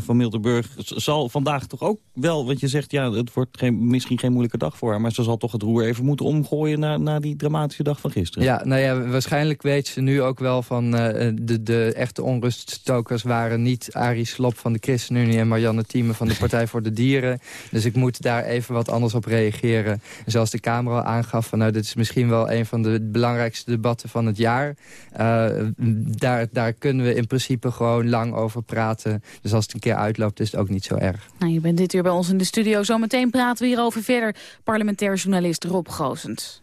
van Miltenburg zal vandaag toch ook wel... want je zegt, ja, het wordt geen, misschien geen moeilijke dag voor haar... maar ze zal toch het roer even moeten omgooien... na, na die dramatische dag van gisteren. Ja, nou ja, waarschijnlijk weet ze nu ook wel van de... de echte onruststokers waren niet Arie Slop van de ChristenUnie... en Marianne Thieme van de Partij voor de Dieren. Dus ik moet daar even wat anders op reageren. En zoals de Kamer al aangaf, van, nou, dit is misschien wel... een van de belangrijkste debatten van het jaar. Uh, daar, daar kunnen we in principe gewoon lang over praten. Dus als het een keer uitloopt, is het ook niet zo erg. Nou, je bent dit uur bij ons in de studio. Zometeen praten we hierover verder. Parlementair journalist Rob Goosens.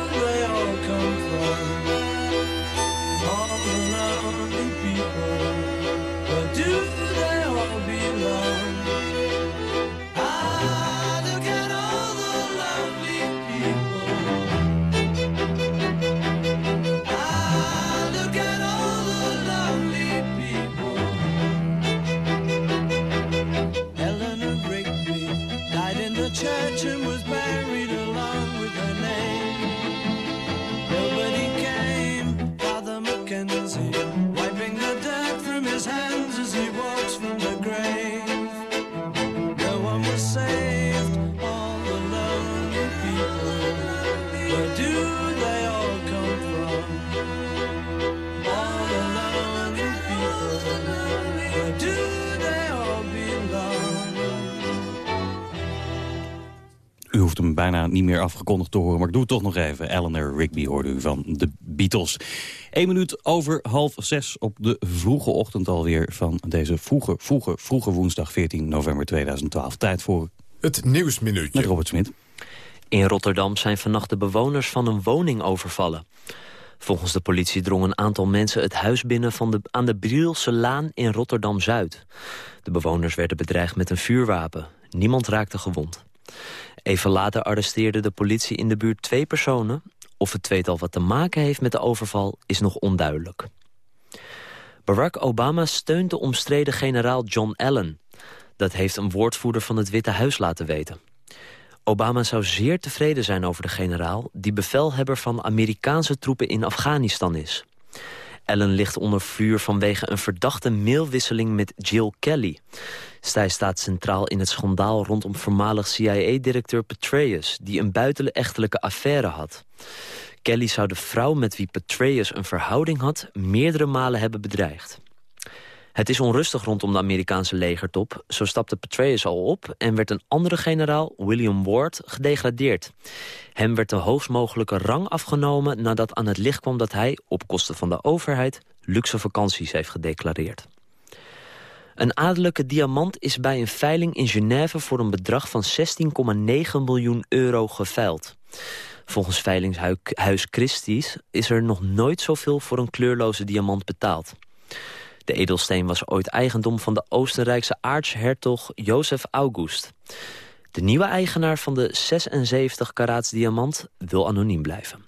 niet meer afgekondigd te horen, maar ik doe het toch nog even. Eleanor Rigby hoorde u van de Beatles. Eén minuut over half zes op de vroege ochtend alweer... van deze vroege, vroege, vroege woensdag 14 november 2012. Tijd voor Het Nieuwsminuutje. met Robert Smit. In Rotterdam zijn vannacht de bewoners van een woning overvallen. Volgens de politie drong een aantal mensen het huis binnen van de, aan de Brielse Laan in Rotterdam-Zuid. De bewoners werden bedreigd met een vuurwapen. Niemand raakte gewond. Even later arresteerde de politie in de buurt twee personen. Of het tweetal wat te maken heeft met de overval is nog onduidelijk. Barack Obama steunt de omstreden generaal John Allen. Dat heeft een woordvoerder van het Witte Huis laten weten. Obama zou zeer tevreden zijn over de generaal... die bevelhebber van Amerikaanse troepen in Afghanistan is. Allen ligt onder vuur vanwege een verdachte mailwisseling met Jill Kelly. Zij staat centraal in het schandaal rondom voormalig CIA-directeur Petraeus... die een buitenechtelijke affaire had. Kelly zou de vrouw met wie Petraeus een verhouding had... meerdere malen hebben bedreigd. Het is onrustig rondom de Amerikaanse legertop. Zo stapte Petraeus al op en werd een andere generaal, William Ward, gedegradeerd. Hem werd de hoogst mogelijke rang afgenomen nadat aan het licht kwam dat hij, op kosten van de overheid, luxe vakanties heeft gedeclareerd. Een adellijke diamant is bij een veiling in Genève voor een bedrag van 16,9 miljoen euro geveild. Volgens veilingshuis Christie's is er nog nooit zoveel voor een kleurloze diamant betaald. De edelsteen was ooit eigendom van de Oostenrijkse aartshertog Jozef August. De nieuwe eigenaar van de 76 karaats diamant wil anoniem blijven.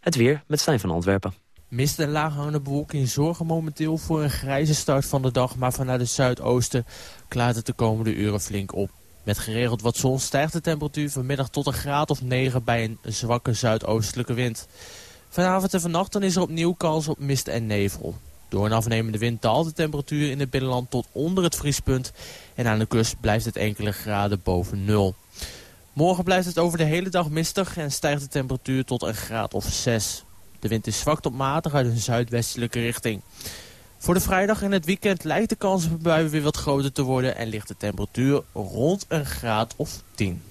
Het weer met Stijn van Antwerpen. Mist en laaghangende bewolking zorgen momenteel voor een grijze start van de dag... maar vanuit het zuidoosten klaart het de komende uren flink op. Met geregeld wat zon stijgt de temperatuur vanmiddag tot een graad of 9 bij een zwakke zuidoostelijke wind. Vanavond en vannacht is er opnieuw kans op mist en nevel. Door een afnemende wind daalt de temperatuur in het binnenland tot onder het vriespunt... en aan de kust blijft het enkele graden boven nul. Morgen blijft het over de hele dag mistig en stijgt de temperatuur tot een graad of 6. De wind is zwak tot matig uit een zuidwestelijke richting. Voor de vrijdag en het weekend lijkt de kans op buien weer wat groter te worden... en ligt de temperatuur rond een graad of 10.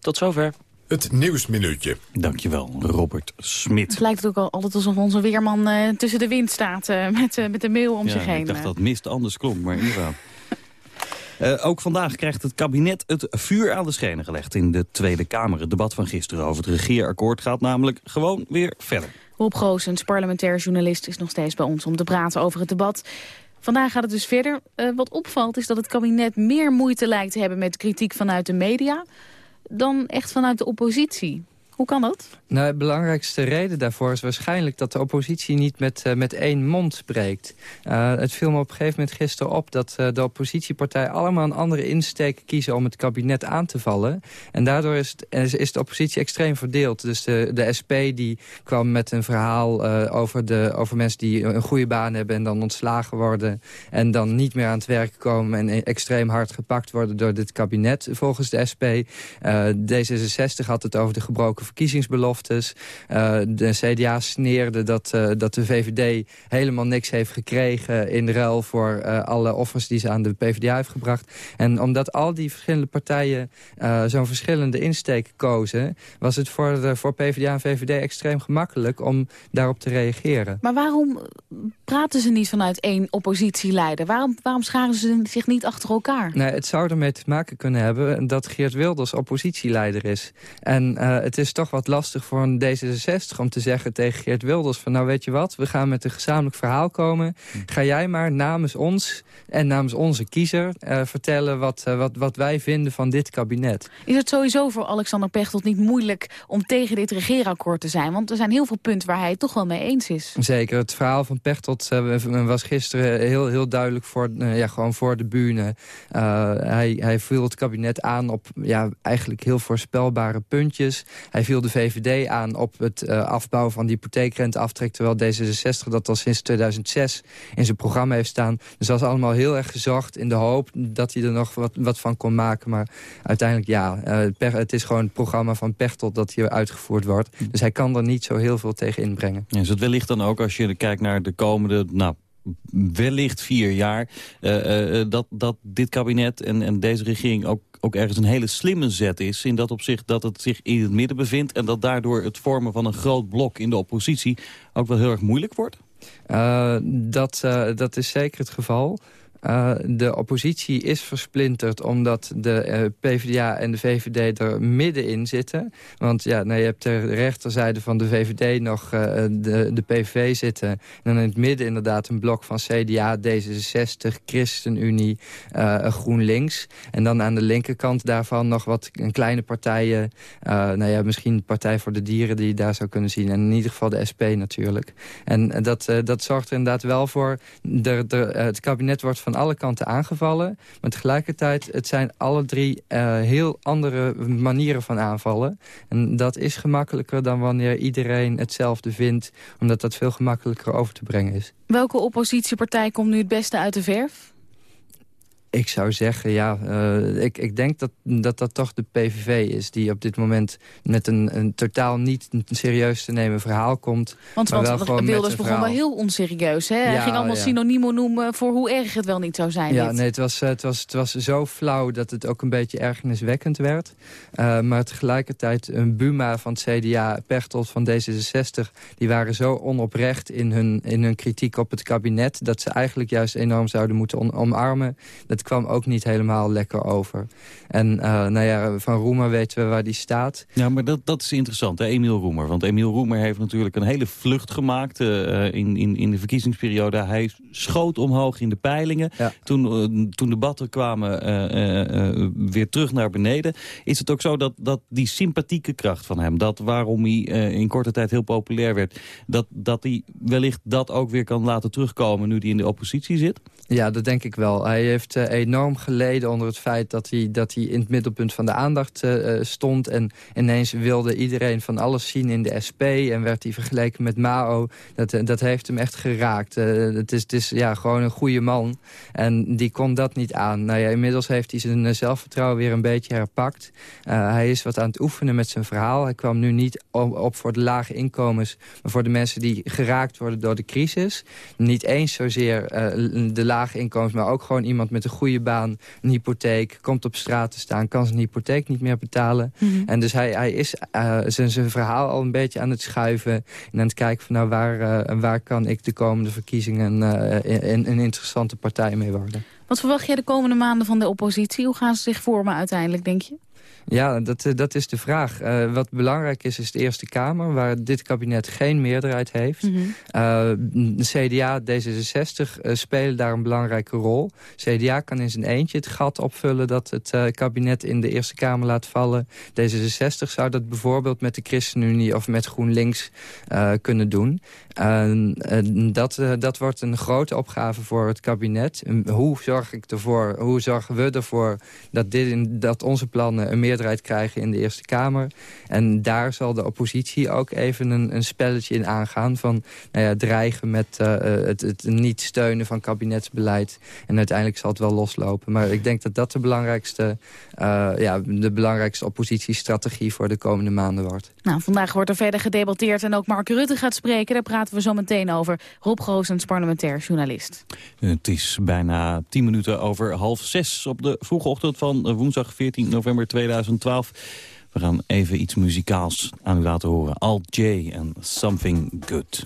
Tot zover. Het Nieuwsminuutje. Dankjewel, Robert Smit. Het lijkt ook al altijd alsof onze weerman eh, tussen de wind staat eh, met, eh, met de mail om zich heen. Ik dacht dat mist anders klonk, maar inderdaad. Eh, ook vandaag krijgt het kabinet het vuur aan de schenen gelegd in de Tweede Kamer. Het debat van gisteren over het regeerakkoord gaat namelijk gewoon weer verder. Rob Goossens, parlementair journalist, is nog steeds bij ons om te praten over het debat. Vandaag gaat het dus verder. Eh, wat opvalt is dat het kabinet meer moeite lijkt te hebben met kritiek vanuit de media... dan echt vanuit de oppositie. Hoe kan dat? Nou, de belangrijkste reden daarvoor is waarschijnlijk dat de oppositie niet met, eh, met één mond spreekt. Eh, het viel me op een gegeven moment gisteren op dat eh, de oppositiepartijen allemaal een andere insteek kiezen om het kabinet aan te vallen. En daardoor is, het, is, de oppositie extreem verdeeld. Dus de, de SP die kwam met een verhaal over, de, over mensen die een goede baan hebben en dan ontslagen worden. En dan niet meer aan het werk komen en extreem hard gepakt worden door dit kabinet volgens de SP. Eh, D66 had het over de gebroken verkiezingsbeloftes. Uh, de CDA sneerde dat, uh, dat de VVD helemaal niks heeft gekregen... in ruil voor uh, alle offers die ze aan de PvdA heeft gebracht. En omdat al die verschillende partijen zo'n verschillende insteek kozen... was het voor, de, voor PvdA en VVD extreem gemakkelijk om daarop te reageren. Maar waarom praten ze niet vanuit één oppositieleider? Waarom, waarom scharen ze zich niet achter elkaar? Nee, het zou ermee te maken kunnen hebben dat Geert Wilders oppositieleider is. En uh, het is toch wat lastig voor een D66 om te zeggen tegen Geert Wilders... van nou weet je wat, we gaan met een gezamenlijk verhaal komen. Ga jij maar namens ons en namens onze kiezer uh, vertellen wat, uh, wat, wat wij vinden van dit kabinet. Is het sowieso voor Alexander Pechtold niet moeilijk om tegen dit regeerakkoord te zijn? Want er zijn heel veel punten waar hij het toch wel mee eens is. Zeker, het verhaal van Pechtold was gisteren heel, heel duidelijk voor, ja, gewoon voor de bühne. hij, hij viel het kabinet aan op ja, eigenlijk heel voorspelbare puntjes. Hij viel de VVD aan op het uh, afbouwen van de hypotheekrenteaftrek... terwijl D66 dat al sinds 2006 in zijn programma heeft staan. Dus dat is allemaal heel erg gezocht in de hoop dat hij er nog wat, wat van kon maken. Maar uiteindelijk, ja, uh, het is gewoon het programma van Pechtold dat hier uitgevoerd wordt. Dus hij kan er niet zo heel veel tegen inbrengen. Ja, dus het wellicht dan ook als je kijkt naar de komende... Nou, wellicht vier jaar... Uh, dat, dat dit kabinet en, en deze regering ook, ook ergens een hele slimme zet is... in dat opzicht dat het zich in het midden bevindt... en dat daardoor het vormen van een groot blok in de oppositie... ook wel heel erg moeilijk wordt? Uh, dat, dat is zeker het geval. Uh, de oppositie is versplinterd omdat de uh, PvdA en de VVD er middenin zitten. Want ja, nou, je hebt ter rechterzijde van de VVD nog uh, de, de PVV zitten. En dan in het midden inderdaad een blok van CDA, D66, ChristenUnie, GroenLinks. En dan aan de linkerkant daarvan nog wat kleine partijen. nou ja, misschien Partij voor de Dieren die je daar zou kunnen zien. En in ieder geval de SP natuurlijk. En dat, dat zorgt er inderdaad wel voor. De, het kabinet wordt van alle kanten aangevallen. Maar tegelijkertijd, het zijn alle drie uh, heel andere manieren van aanvallen. En dat is gemakkelijker dan wanneer iedereen hetzelfde vindt. Omdat dat veel gemakkelijker over te brengen is. Welke oppositiepartij komt nu het beste uit de verf? Ik zou zeggen, ja, uh, ik, ik denk dat, dat dat toch de PVV is... die op dit moment met een, een totaal niet een serieus te nemen verhaal komt. Want, want wel Wilders begon wel heel onserieus. Hè? Hij ging allemaal ja. synoniemen noemen voor hoe erg het wel niet zou zijn. Ja, dit. nee, het was, eh, het, was, het was zo flauw dat het ook een beetje ergerniswekkend werd. Uh, maar tegelijkertijd een Buma van het CDA, Pechtold van D66... die waren zo onoprecht in hun, in hun kritiek op het kabinet... dat ze eigenlijk juist enorm zouden moeten omarmen. Dat kwam ook niet helemaal lekker over. En uh, nou ja, van Roemer weten we waar die staat. Ja, maar dat, dat is interessant, hè, Emiel Roemer. Want Emiel Roemer heeft natuurlijk een hele vlucht gemaakt uh, in, in, in de verkiezingsperiode. Hij schoot omhoog in de peilingen. Ja. Toen, uh, toen debatten kwamen uh, weer terug naar beneden. Is het ook zo dat, dat die sympathieke kracht van hem... dat waarom hij in korte tijd heel populair werd... dat, dat hij wellicht dat ook weer kan laten terugkomen... nu hij in de oppositie zit? Ja, dat denk ik wel. Hij heeft uh, enorm geleden onder het feit dat hij, dat hij in het middelpunt van de aandacht uh, stond. En ineens wilde iedereen van alles zien in de SP. En werd hij vergeleken met Mao. Dat, uh, dat heeft hem echt geraakt. het, is, het is ja, gewoon een goede man. En die kon dat niet aan. Nou ja, inmiddels heeft hij zijn zelfvertrouwen weer een beetje herpakt. hij is wat aan het oefenen met zijn verhaal. Hij kwam nu niet op, op voor de lage inkomens. Maar voor de mensen die geraakt worden door de crisis. Niet eens zozeer de lage inkomens, maar ook gewoon iemand met een goede baan, een hypotheek, komt op straat te staan, kan zijn hypotheek niet meer betalen. Mhm. Mm -hmm. En dus hij, hij is uh, zijn, zijn verhaal al een beetje aan het schuiven en aan het kijken van nou waar, uh, waar kan ik de komende verkiezingen uh, een, een interessante partij mee worden. Wat verwacht jij de komende maanden van de oppositie? Hoe gaan ze zich vormen uiteindelijk, denk je? Ja, dat, dat is de vraag. Uh, wat belangrijk is, is de Eerste Kamer... waar dit kabinet geen meerderheid heeft. Mm -hmm. uh, CDA, D66 uh, spelen daar een belangrijke rol. CDA kan in zijn eentje het gat opvullen... dat het kabinet in de Eerste Kamer laat vallen. D66 zou dat bijvoorbeeld met de ChristenUnie... of met GroenLinks kunnen doen. Dat, dat wordt een grote opgave voor het kabinet. hoe zorg ik ervoor, hoe zorgen we ervoor... dat, dit dat onze plannen een meer meerderheid krijgen in de Eerste Kamer. En daar zal de oppositie ook even een, een spelletje in aangaan... van nou ja, dreigen met uh, het, het niet steunen van kabinetsbeleid. En uiteindelijk zal het wel loslopen. Maar ik denk dat dat de belangrijkste, ja, de belangrijkste oppositiestrategie... voor de komende maanden wordt. Nou, vandaag wordt er verder gedebatteerd en ook Mark Rutte gaat spreken. Daar praten we zo meteen over. Rob Goosens, parlementair journalist. Het is bijna tien minuten over half zes op de vroege ochtend van woensdag 14 november 2012. We gaan even iets muzikaals aan u laten horen. Alt J en Something Good.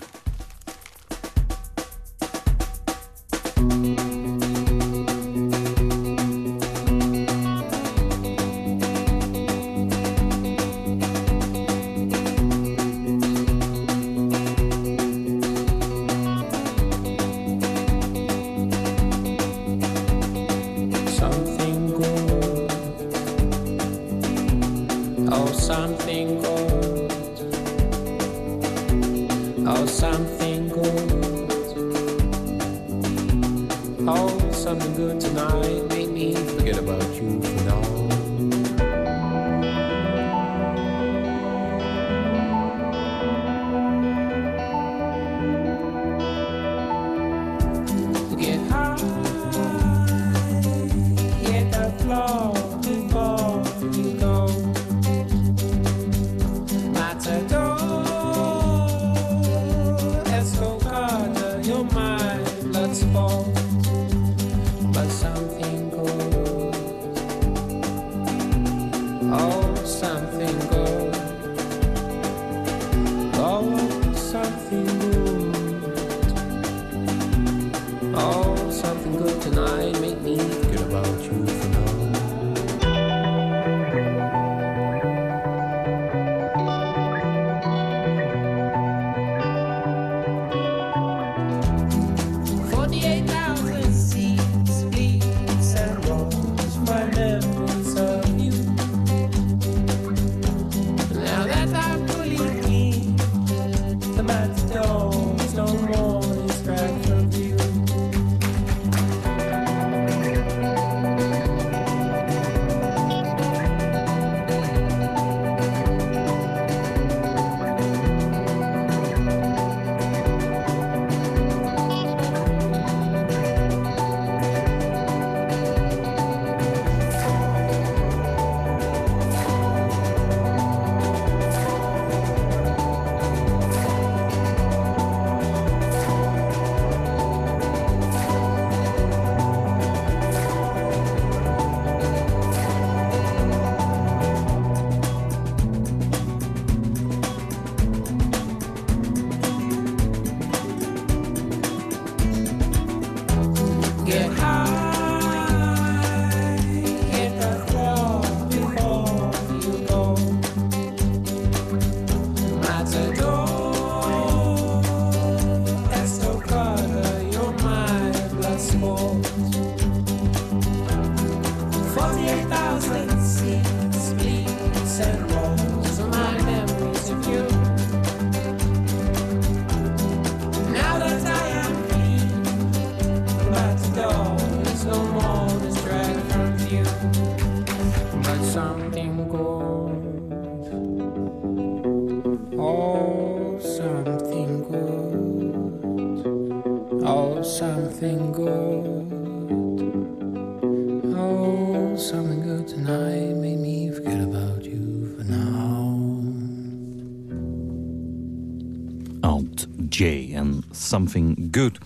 J en Something Good.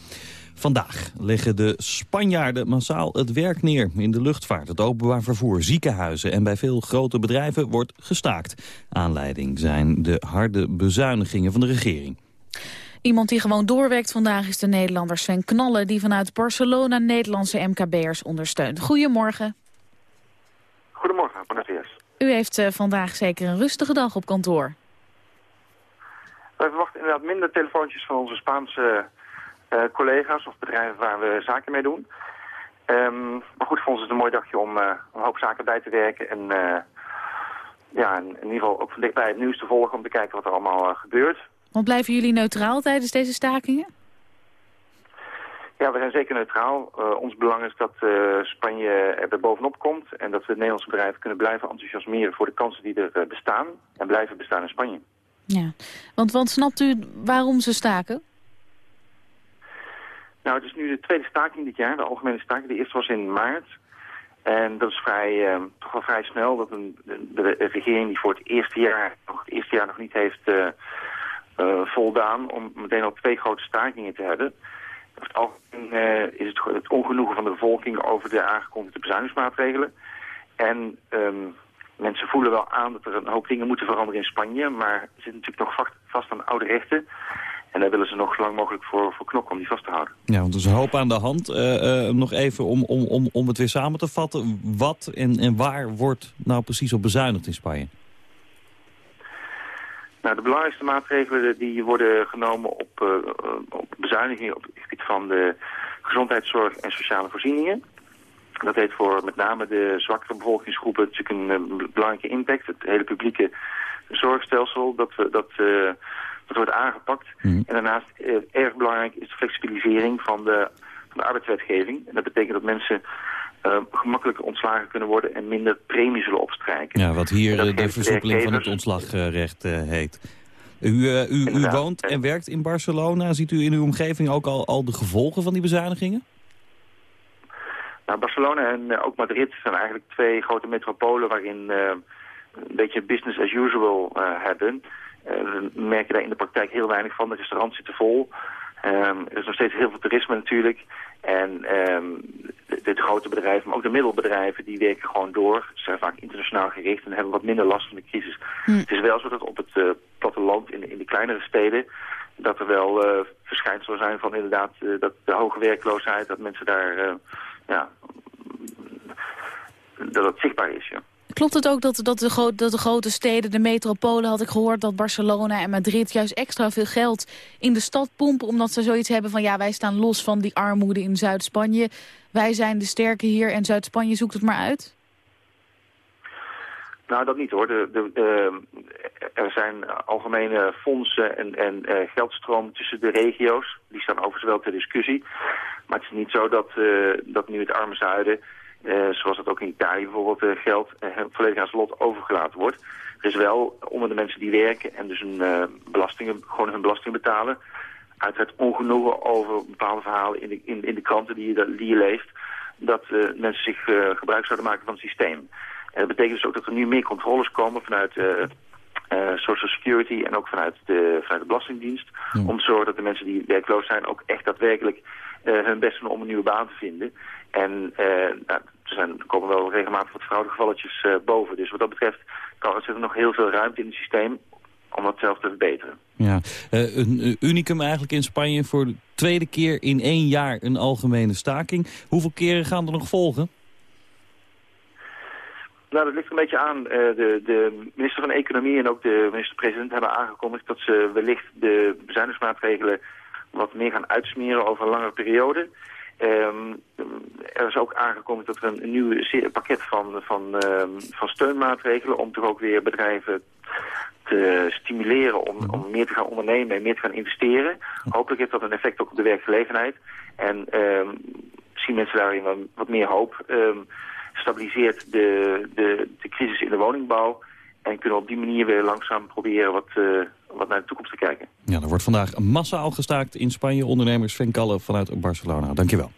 Vandaag leggen de Spanjaarden massaal het werk neer in de luchtvaart, het openbaar vervoer, ziekenhuizen en bij veel grote bedrijven wordt gestaakt. Aanleiding zijn de harde bezuinigingen van de regering. Iemand die gewoon doorwerkt vandaag is de Nederlander Sven Knallen... die vanuit Barcelona Nederlandse MKB'ers ondersteunt. Goedemorgen. Goedemorgen, buenos dias. U heeft eh, vandaag zeker een rustige dag op kantoor. Wij verwachten inderdaad minder telefoontjes van onze Spaanse eh, collega's of bedrijven waar we zaken mee doen. Ehm, maar goed, voor ons is het een mooi dagje om eh, een hoop zaken bij te werken en eh, ja, in, in ieder geval ook van dichtbij het nieuws te volgen om te kijken wat er allemaal gebeurt. Want blijven jullie neutraal tijdens deze stakingen? Ja, we zijn zeker neutraal. Ons belang is dat Spanje er bovenop komt... en dat we het Nederlandse bedrijven kunnen blijven enthousiasmeren... voor de kansen die er bestaan en blijven bestaan in Spanje. Ja, want, want snapt u waarom ze staken? Nou, het is nu de tweede staking dit jaar, de algemene staking. De eerste was in maart. En dat is vrij, eh, toch wel vrij snel dat een, de, regering die voor het eerste jaar nog, het eerste jaar nog niet heeft eh, eh, voldaan om meteen al twee grote stakingen te hebben. Over het algemeen eh, is het, het ongenoegen van de bevolking over de aangekondigde bezuinigingsmaatregelen. En ehm, mensen voelen wel aan dat er een hoop dingen moeten veranderen in Spanje, maar er zitten natuurlijk nog vast, aan oude rechten. En daar willen ze nog zo lang mogelijk voor, voor knokken om die vast te houden. Ja, want er is een hoop aan de hand. Eh, nog even om, om, om, om het weer samen te vatten. Wat en, en waar wordt nou precies op bezuinigd in Spanje? Nou, de belangrijkste maatregelen die worden genomen op, eh, op bezuinigingen op het gebied van de gezondheidszorg en sociale voorzieningen. Dat heeft voor met name de zwakkere bevolkingsgroepen natuurlijk een belangrijke impact. Het hele publieke zorgstelsel, dat, eh, dat wordt aangepakt. En daarnaast eh, erg belangrijk is de flexibilisering van de, van de arbeidswetgeving. En dat betekent dat mensen eh, gemakkelijker ontslagen kunnen worden en minder premie zullen opstrijken. Ja, wat hier de versoepeling van het ontslagrecht heet. U, u, u woont en werkt in Barcelona. Ziet u in uw omgeving ook al, al de gevolgen van die bezuinigingen? Nou, Barcelona en eh, ook Madrid zijn eigenlijk twee grote metropolen waarin eh, een beetje business as usual eh, hebben. We merken daar in de praktijk heel weinig van. De restaurants zitten vol. Ehm, er is nog steeds heel veel toerisme natuurlijk. En ehm, de, de grote bedrijven, maar ook de middelbedrijven, die werken gewoon door. Ze zijn vaak internationaal gericht en hebben wat minder last van de crisis. Het is wel zo dat op het platteland, in, in de kleinere steden, dat er wel eh, verschijnselen zijn van inderdaad dat de hoge werkloosheid, dat mensen daar, ja, dat het zichtbaar is. Klopt het ook dat, dat, de dat de grote steden, de metropolen, had ik gehoord dat Barcelona en Madrid juist extra veel geld in de stad pompen, omdat ze zoiets hebben van ja, wij staan los van die armoede in Zuid-Spanje. Wij zijn de sterke hier en Zuid-Spanje zoekt het maar uit? Nou, dat niet hoor. De, de, de- er zijn algemene fondsen en, en eh, geldstromen tussen de regio's. Die staan overigens wel ter discussie. Maar het is niet zo dat, eh, dat nu het arme zuiden, eh, zoals dat ook in Italië bijvoorbeeld, geld volledig aan zijn lot overgelaten wordt. Er is wel onder de mensen die werken en dus hun, belastingen, gewoon hun belasting betalen. Uiteraard ongenoegen over bepaalde verhalen in de, in, in de kranten die je, die je leest. Dat mensen zich gebruik zouden maken van het systeem. En dat betekent dus ook dat er nu meer controles komen vanuit eh, Social Security en ook vanuit de, vanuit de Belastingdienst. Om te zorgen dat de mensen die werkloos zijn ook echt daadwerkelijk eh, hun best doen om een nieuwe baan te vinden. En nou, er, zijn, er komen wel regelmatig wat fraudegevalletjes boven. Dus wat dat betreft kan, er zit er nog heel veel ruimte in het systeem om dat zelf te verbeteren. Ja, een unicum eigenlijk in Spanje voor de tweede keer in één jaar een algemene staking. Hoeveel keren gaan er nog volgen? Nou, dat ligt een beetje aan. Eh, de, de minister van Economie en ook de minister-president hebben aangekondigd dat ze wellicht de bezuinigingsmaatregelen wat meer gaan uitsmeren over een langere periode. Ehm, er is ook aangekondigd dat er een, nieuw pakket van, van, ehm, van steunmaatregelen om toch ook weer bedrijven te stimuleren om, om meer te gaan ondernemen en meer te gaan investeren. Hopelijk heeft dat een effect ook op de werkgelegenheid. En ehm, zien mensen daarin wat, meer hoop. Stabiliseert de, de, de crisis in de woningbouw. En kunnen op die manier weer langzaam proberen wat, eh, wat naar de toekomst te kijken. Ja, er wordt vandaag massaal gestaakt in Spanje. Ondernemers Sven Kalle vanuit Barcelona. Dankjewel.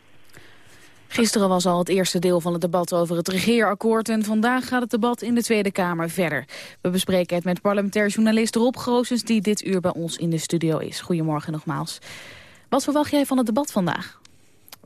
Gisteren was al het eerste deel van het debat over het regeerakkoord... en vandaag gaat het debat in de Tweede Kamer verder. We bespreken het met parlementair journalist Rob Groosens... die dit uur bij ons in de studio is. Goedemorgen nogmaals. Wat verwacht jij van het debat vandaag?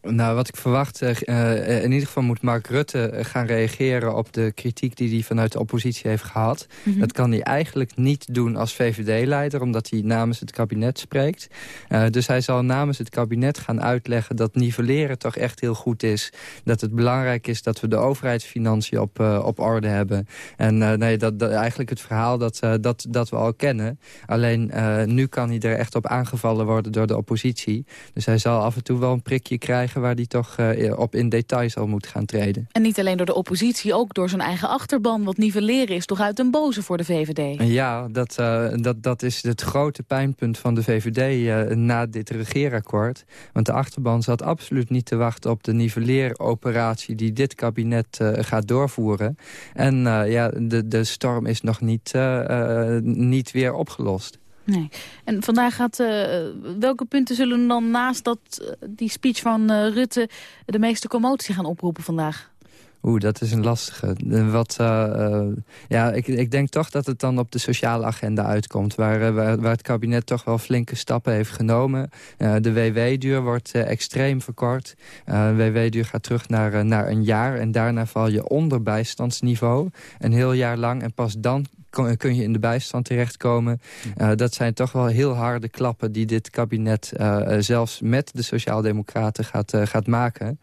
Nou, wat ik verwacht, eh, eh, in ieder geval moet Mark Rutte eh, gaan reageren op de kritiek die hij vanuit de oppositie heeft gehad. Mhm. Dat kan hij eigenlijk niet doen als VVD-leider, omdat hij namens het kabinet spreekt. Eh, dus hij zal namens het kabinet gaan uitleggen dat nivelleren toch echt heel goed is. Dat het belangrijk is dat we de overheidsfinanciën op, eh, op orde hebben. En eh, nee, dat, dat, eigenlijk het verhaal dat, eh, dat, dat we al kennen. Alleen eh, nu kan hij er echt op aangevallen worden door de oppositie. Dus hij zal af en toe wel een prikje krijgen wegen waar hij toch eh, op in detail zal moeten gaan treden. En niet alleen door de oppositie, ook door zijn eigen achterban. Want nivelleren is toch uit den boze voor de VVD? Ja, dat, eh, dat, dat is het grote pijnpunt van de VVD eh, na dit regeerakkoord. Want de achterban zat absoluut niet te wachten op de nivelleeroperatie... die dit kabinet eh, gaat doorvoeren. En eh, ja, de, de storm is nog niet, eh, eh, niet weer opgelost. Nee. En vandaag gaat... eh, welke punten zullen dan naast dat, eh, die speech van eh, Rutte... de meeste commotie gaan oproepen vandaag? Oeh, dat is een lastige. Wat, ja, ik, ik denk toch dat het dan op de sociale agenda uitkomt. Waar, waar, waar het kabinet toch wel flinke stappen heeft genomen. De WW-duur wordt extreem verkort. WW-duur gaat terug naar, naar een jaar. En daarna val je onder bijstandsniveau. Een heel jaar lang. En pas dan kon- kun je in de bijstand terechtkomen. Eh, dat zijn toch wel heel harde klappen die dit kabinet eh, eh, zelfs met de Sociaaldemocraten gaat, gaat maken.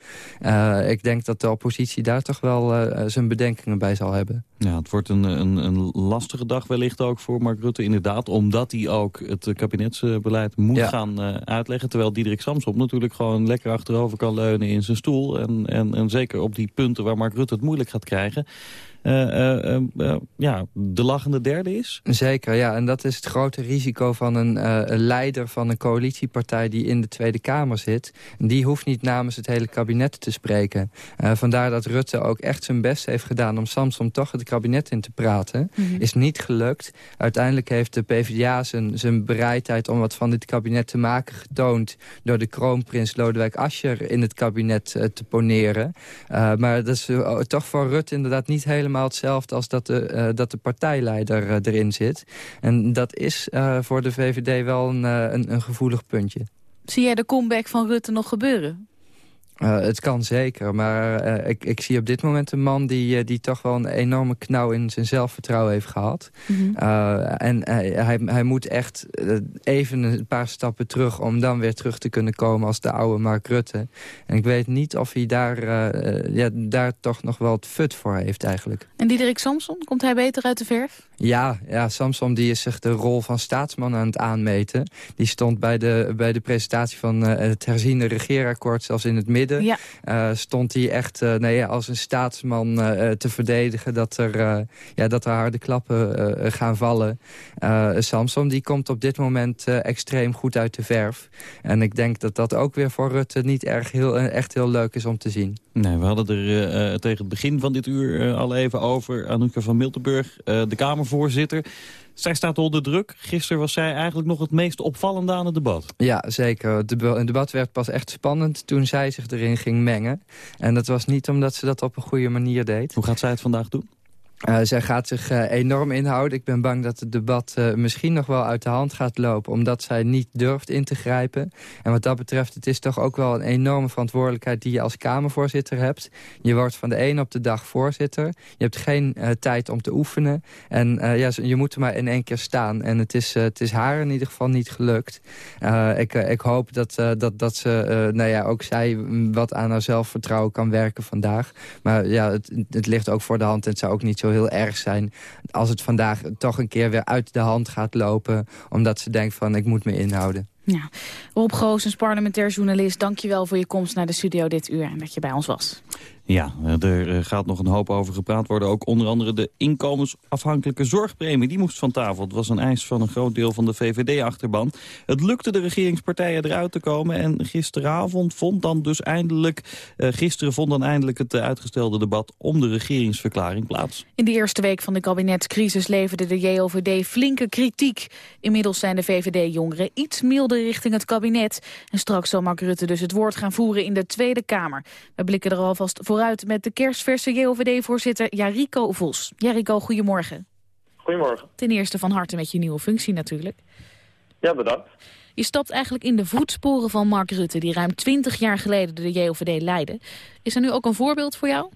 Ik denk dat de oppositie daar toch wel zijn bedenkingen bij zal hebben. Ja, het wordt een, een, een lastige dag wellicht ook voor Mark Rutte. Inderdaad, omdat hij ook het kabinetsbeleid moet Ja. gaan uitleggen. Terwijl Diederik Samsom natuurlijk gewoon lekker achterover kan leunen in zijn stoel. En, en, en zeker op die punten waar Mark Rutte het moeilijk gaat krijgen. Eh, eh, eh, ja, de lachende derde is. Zeker, ja. En dat is het grote risico van een, eh, een leider van een coalitiepartij die in de Tweede Kamer zit. Die hoeft niet namens het hele kabinet te spreken. Eh, vandaar dat Rutte ook echt zijn best heeft gedaan om Samsom toch het kabinet in te praten. Mhm. Is niet gelukt. Uiteindelijk heeft de PvdA zijn, zijn bereidheid om wat van dit kabinet te maken getoond... door de kroonprins Lodewijk Asscher in het kabinet te poneren. Eh, maar dat is toch voor Rutte inderdaad niet helemaal hetzelfde... als dat de, eh, dat de partijleider eh, erin zit. En dat is eh, voor de VVD wel een, een, een gevoelig puntje. Zie jij de comeback van Rutte nog gebeuren? Eh, het kan zeker, maar eh, ik, ik zie op dit moment een man die, eh, die toch wel een enorme knauw in zijn zelfvertrouwen heeft gehad. Mhm. En hij, hij, hij moet echt even een paar stappen terug om dan weer terug te kunnen komen als de oude Mark Rutte. En ik weet niet of hij daar, ja, daar toch nog wel het fut voor heeft eigenlijk. En Diederik Samson, komt hij beter uit de verf? Ja, ja, Samson die is zich de rol van staatsman aan het aanmeten. Die stond bij de, bij de presentatie van eh, het herziende regeerakkoord zelfs in het midden. Ja. Eh, stond hij echt nou ja, als een staatsman te verdedigen dat er, eh, ja, dat er harde klappen eh, gaan vallen. Eh, Samson die komt op dit moment eh, extreem goed uit de verf. En ik denk dat dat ook weer voor Rutte niet erg heel, echt heel leuk is om te zien. Nee, we hadden er tegen het begin van dit uur eh, al even over. Anouk van Miltenburg, eh, de Kamervoorzitter. Zij staat onder druk. Gisteren was zij eigenlijk nog het meest opvallende aan het debat. Ja, zeker. Het debat werd pas echt spannend toen zij zich erin ging mengen. En dat was niet omdat ze dat op een goede manier deed. Hoe gaat zij het vandaag doen? Eh, zij gaat zich eh, enorm inhouden. Ik ben bang dat het debat eh, misschien nog wel uit de hand gaat lopen... omdat zij niet durft in te grijpen. En wat dat betreft, het is toch ook wel een enorme verantwoordelijkheid... die je als Kamervoorzitter hebt. Je wordt van de een op de dag voorzitter. Je hebt geen tijd om te oefenen. En ja, je moet er maar in één keer staan. En het is, het is haar in ieder geval niet gelukt. Ik, ik hoop dat, dat, dat ze, nou ja, ook zij mm, wat aan haar zelfvertrouwen kan werken vandaag. Maar ja, het, het ligt ook voor de hand en het zou ook niet zo heel erg zijn... als het vandaag toch een keer weer uit de hand gaat lopen... omdat ze denkt van ik moet me inhouden. Ja. Rob Goossens, parlementair journalist, dank je wel voor je komst naar de studio dit uur en dat je bij ons was. Ja, er eh, gaat nog een hoop over gepraat worden. Ook onder andere de inkomensafhankelijke zorgpremie. Die moest van tafel. Het was een eis van een groot deel van de VVD-achterban. Het lukte de regeringspartijen eruit te komen. En gisteravond vond dan dus eindelijk... eh, gisteren vond dan eindelijk het uitgestelde debat om de regeringsverklaring plaats. In de eerste week van de kabinetscrisis leverde de JOVD flinke kritiek. Inmiddels zijn de VVD-jongeren iets milder richting het kabinet. En straks zal Mark Rutte dus het woord gaan voeren in de Tweede Kamer. We blikken er alvast vooruit met de kerstverse JOVD-voorzitter Jariko Vos. Jariko, goedemorgen. Goedemorgen. Ten eerste van harte met je nieuwe functie natuurlijk. Ja, bedankt. Je stapt eigenlijk in de voetsporen van Mark Rutte... die ruim 20 jaar geleden de JOVD leidde. Is er nu ook een voorbeeld voor jou?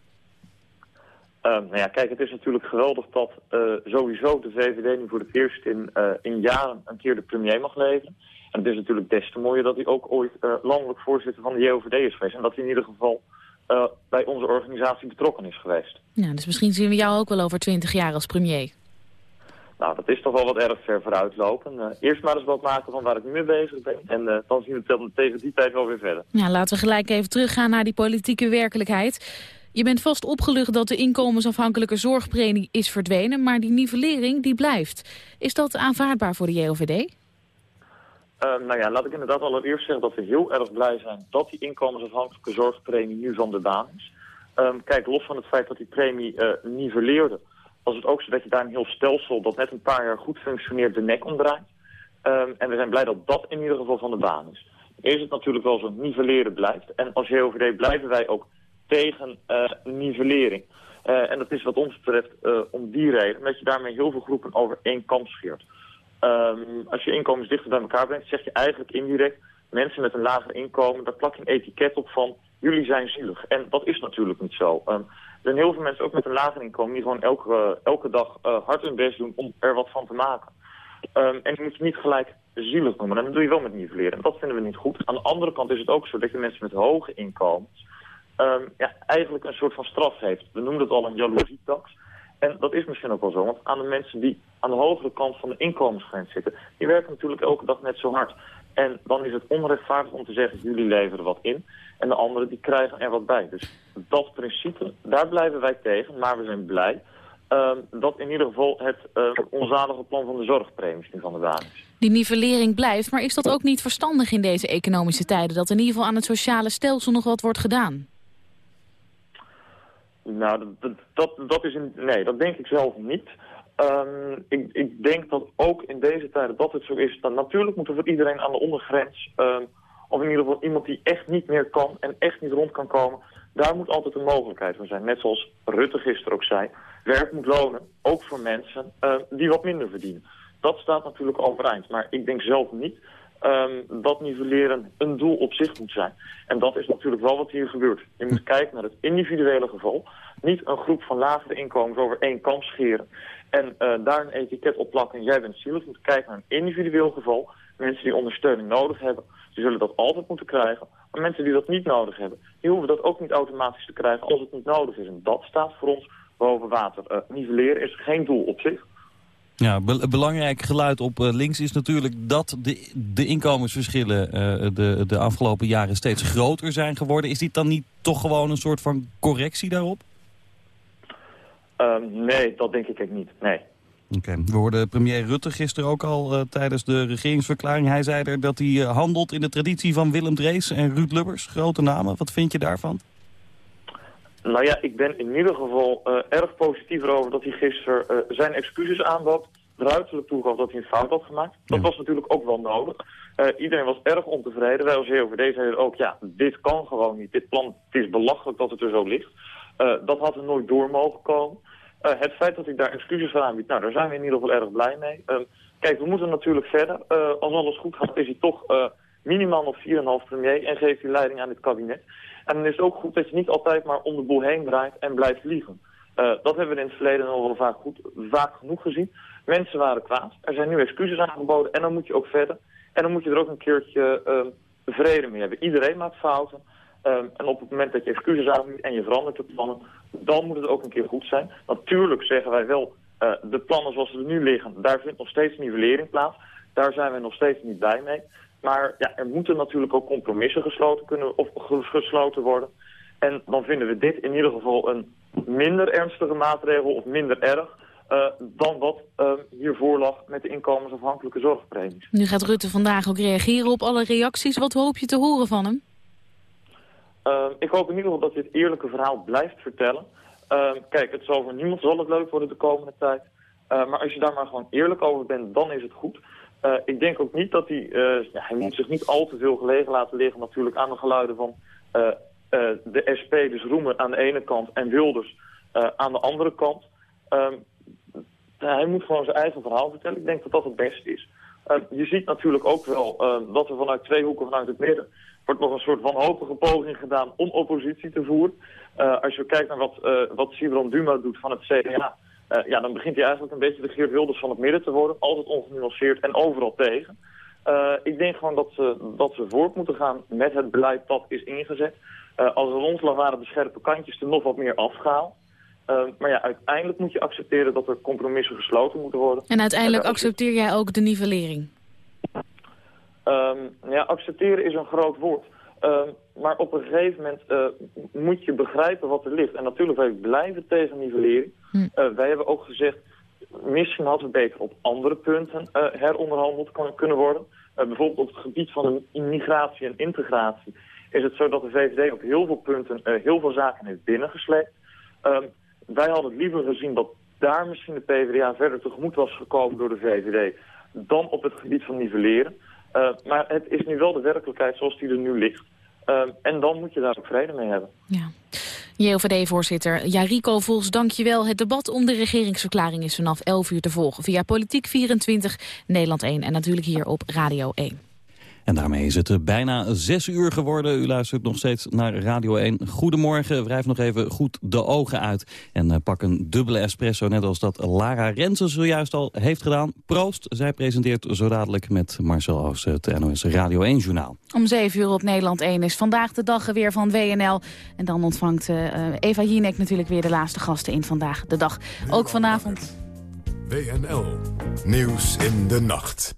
Eh, nou ja, kijk, het is natuurlijk geweldig dat eh, sowieso de VVD nu voor het eerst in, eh, in jaren een keer de premier mag leveren. En het is natuurlijk des te mooier dat hij ook ooit landelijk voorzitter van de JOVD is geweest. En dat hij in ieder geval eh, bij onze organisatie betrokken is geweest. Ja, dus misschien zien we jou ook wel over 20 jaar als premier. Nou, dat is toch wel wat erg ver vooruitlopen. Eh, eerst maar eens wat maken van waar ik nu mee bezig ben. En eh, dan zien we het tegen die tijd wel weer verder. Ja, laten we gelijk even teruggaan naar die politieke werkelijkheid. Je bent vast opgelucht dat de inkomensafhankelijke zorgpremie is verdwenen... maar die nivellering die blijft. Is dat aanvaardbaar voor de JOVD? Uh, nou ja, laat ik inderdaad allereerst zeggen dat we heel erg blij zijn dat die inkomensafhankelijke zorgpremie nu van de baan is. Um, kijk, los van het feit dat die premie uh, nivelleerde, was het ook zo dat je daar een heel stelsel dat net een paar jaar goed functioneert de nek omdraait. Um, en we zijn blij dat dat in ieder geval van de baan is. Is het natuurlijk wel zo nivelleren blijft. En als JOVD blijven wij ook tegen uh, nivellering. Uh, en dat is wat ons betreft om die reden, omdat je daarmee heel veel groepen over één kam scheert. Um, als je inkomens dichter bij elkaar brengt, zeg je eigenlijk indirect... mensen met een lager inkomen, daar plak je een etiket op van... jullie zijn zielig. En dat is natuurlijk niet zo. Um, er zijn heel veel mensen, ook met een lager inkomen... die gewoon elke, elke dag uh, hard hun best doen om er wat van te maken. Um, en je moet je niet gelijk zielig noemen. En dat doe je wel met nivelleren. En dat vinden we niet goed. Aan de andere kant is het ook zo dat je mensen met hoge inkomens... Ja, eigenlijk een soort van straf heeft. We noemen het al een jaloezietax. En dat is misschien ook wel zo, want aan de mensen die aan de hogere kant van de inkomensgrens zitten, die werken natuurlijk elke dag net zo hard. En dan is het onrechtvaardig om te zeggen, jullie leveren wat in. En de anderen die krijgen er wat bij. Dus dat principe, daar blijven wij tegen. Maar we zijn blij um, dat in ieder geval het uh, onzalige plan van de zorgpremies nu van de baan is. Die nivellering blijft, maar is dat ook niet verstandig in deze economische tijden? Dat in ieder geval aan het sociale stelsel nog wat wordt gedaan? Nou, dat, dat, is een, nee, dat denk ik zelf niet. Um, ik, ik denk dat ook in deze tijden dat het zo is. Dan natuurlijk moet er voor iedereen aan de ondergrens, um, of in ieder geval iemand die echt niet meer kan en echt niet rond kan komen, daar moet altijd een mogelijkheid voor zijn. Net zoals Rutte gisteren ook zei, werk moet lonen, ook voor mensen uh, die wat minder verdienen. Dat staat natuurlijk overeind, maar ik denk zelf niet um, dat nivelleren een doel op zich moet zijn. En dat is natuurlijk wel wat hier gebeurt. Je moet kijken naar het individuele geval. Niet een groep van lagere inkomens over één kam scheren. En uh, daar een etiket op plakken. Jij bent zielig. Je moet kijken naar een individueel geval. Mensen die ondersteuning nodig hebben, die zullen dat altijd moeten krijgen. Maar mensen die dat niet nodig hebben, die hoeven dat ook niet automatisch te krijgen als het niet nodig is. En dat staat voor ons boven water. Uh, nivelleren is geen doel op zich. Ja, be belangrijk geluid op uh, links is natuurlijk dat de, de inkomensverschillen uh, de, de afgelopen jaren steeds groter zijn geworden. Is dit dan niet toch gewoon een soort van correctie daarop? Um, nee, dat denk ik niet. Nee. Oké. Okay. We hoorden premier Rutte gisteren ook al uh, tijdens de regeringsverklaring. Hij zei er dat hij handelt in de traditie van Willem Drees en Ruud Lubbers. Grote namen. Wat vind je daarvan? Nou ja, ik ben in ieder geval uh, erg positief over dat hij gisteren uh, zijn excuses aanbood. Ruiterlijk toegaf dat hij een fout had gemaakt. Dat ja. was natuurlijk ook wel nodig. Uh, iedereen was erg ontevreden. Wij als HOVD zeiden ook, ja, dit kan gewoon niet. Dit plan, het is belachelijk dat het er zo ligt. dat had er nooit door mogen komen. het feit dat hij daar excuses voor aanbiedt, nou, daar zijn we in ieder geval erg blij mee. kijk, we moeten natuurlijk verder. als alles goed gaat, is hij toch minimaal nog 4,5 premier en geeft hij leiding aan dit kabinet. En dan is het ook goed dat je niet altijd maar om de boel heen draait en blijft liegen. Uh, dat hebben we in het verleden al wel vaak, goed, vaak genoeg gezien. Mensen waren kwaad. Er zijn nu excuses aangeboden en dan moet je ook verder. En dan moet je er ook een keertje um, vrede mee hebben. Iedereen maakt fouten. Um, en op het moment dat je excuses aanbiedt en je verandert de plannen, dan moet het ook een keer goed zijn. Natuurlijk zeggen wij wel, uh, de plannen zoals ze nu liggen, daar vindt nog steeds nivellering plaats. Daar zijn we nog steeds niet bij mee. Maar ja, er moeten natuurlijk ook compromissen gesloten, kunnen, of gesloten worden. En dan vinden we dit in ieder geval een minder ernstige maatregel of minder erg... Uh, dan wat uh, hiervoor lag met de inkomensafhankelijke zorgpremies. Nu gaat Rutte vandaag ook reageren op alle reacties. Wat hoop je te horen van hem? Uh, ik hoop in ieder geval dat hij het eerlijke verhaal blijft vertellen. kijk, het zal voor niemand zal het leuk worden de komende tijd. maar als je daar maar gewoon eerlijk over bent, dan is het goed. Uh, ik denk ook niet dat hij... Uh, ja, hij moet zich niet al te veel gelegen laten liggen natuurlijk aan de geluiden van uh, de SP, dus Roemer aan de ene kant en Wilders aan de andere kant. Um, hij moet gewoon zijn eigen verhaal vertellen. Ik denk dat dat het beste is. je ziet natuurlijk ook wel dat er vanuit twee hoeken vanuit het midden wordt nog een soort wanhopige poging gedaan om oppositie te voeren. als je kijkt naar wat, wat Sibron Duma doet van het CDA... Uh, ja, dan begint hij eigenlijk een beetje de Geert Wilders van het midden te worden. Altijd ongenuanceerd en overal tegen. Uh, ik denk gewoon dat ze, dat ze voort moeten gaan met het beleid dat is ingezet. Uh, als er ons waren de scherpe kantjes er nog wat meer afgehaald. Ehm, maar ja, uiteindelijk moet je accepteren dat er compromissen gesloten moeten worden. En uiteindelijk accepteer jij ook de nivellering? Ehm, ja, accepteren is een groot woord. Ehm, maar op een gegeven moment eh, moet je begrijpen wat er ligt. En natuurlijk, wij blijven tegen nivellering. Eh, wij hebben ook gezegd, misschien hadden we beter op andere punten eh, heronderhandeld kunnen worden. Bijvoorbeeld op het gebied van immigratie en integratie is het zo dat de VVD op heel veel punten heel veel zaken heeft binnengesleept. Ehm, wij hadden het liever gezien dat daar misschien de PvdA verder tegemoet was gekomen door de VVD dan op het gebied van nivelleren. Eh, maar het is nu wel de werkelijkheid zoals die er nu ligt. Ehm, en dan moet je daar ook vrede mee hebben. JOVD-voorzitter Jarico Vos, dank je wel. Het debat om de regeringsverklaring is vanaf 11 uur te volgen... via Politiek 24, Nederland 1 en natuurlijk hier op Radio 1. En daarmee is het bijna zes uur geworden. U luistert nog steeds naar Radio 1. Goedemorgen, wrijf nog even goed de ogen uit. En eh, pak een dubbele espresso, net als dat Lara Rensen zojuist al heeft gedaan. Proost, zij presenteert zo dadelijk met Marcel Oost het NOS Radio 1-journaal. Om 7 uur op Nederland 1 is vandaag de dag weer van WNL. En dan ontvangt eh, eh, Eva Jinek natuurlijk weer de laatste gasten in Vandaag de Dag. Ook vanavond... WNL. Nieuws in de nacht.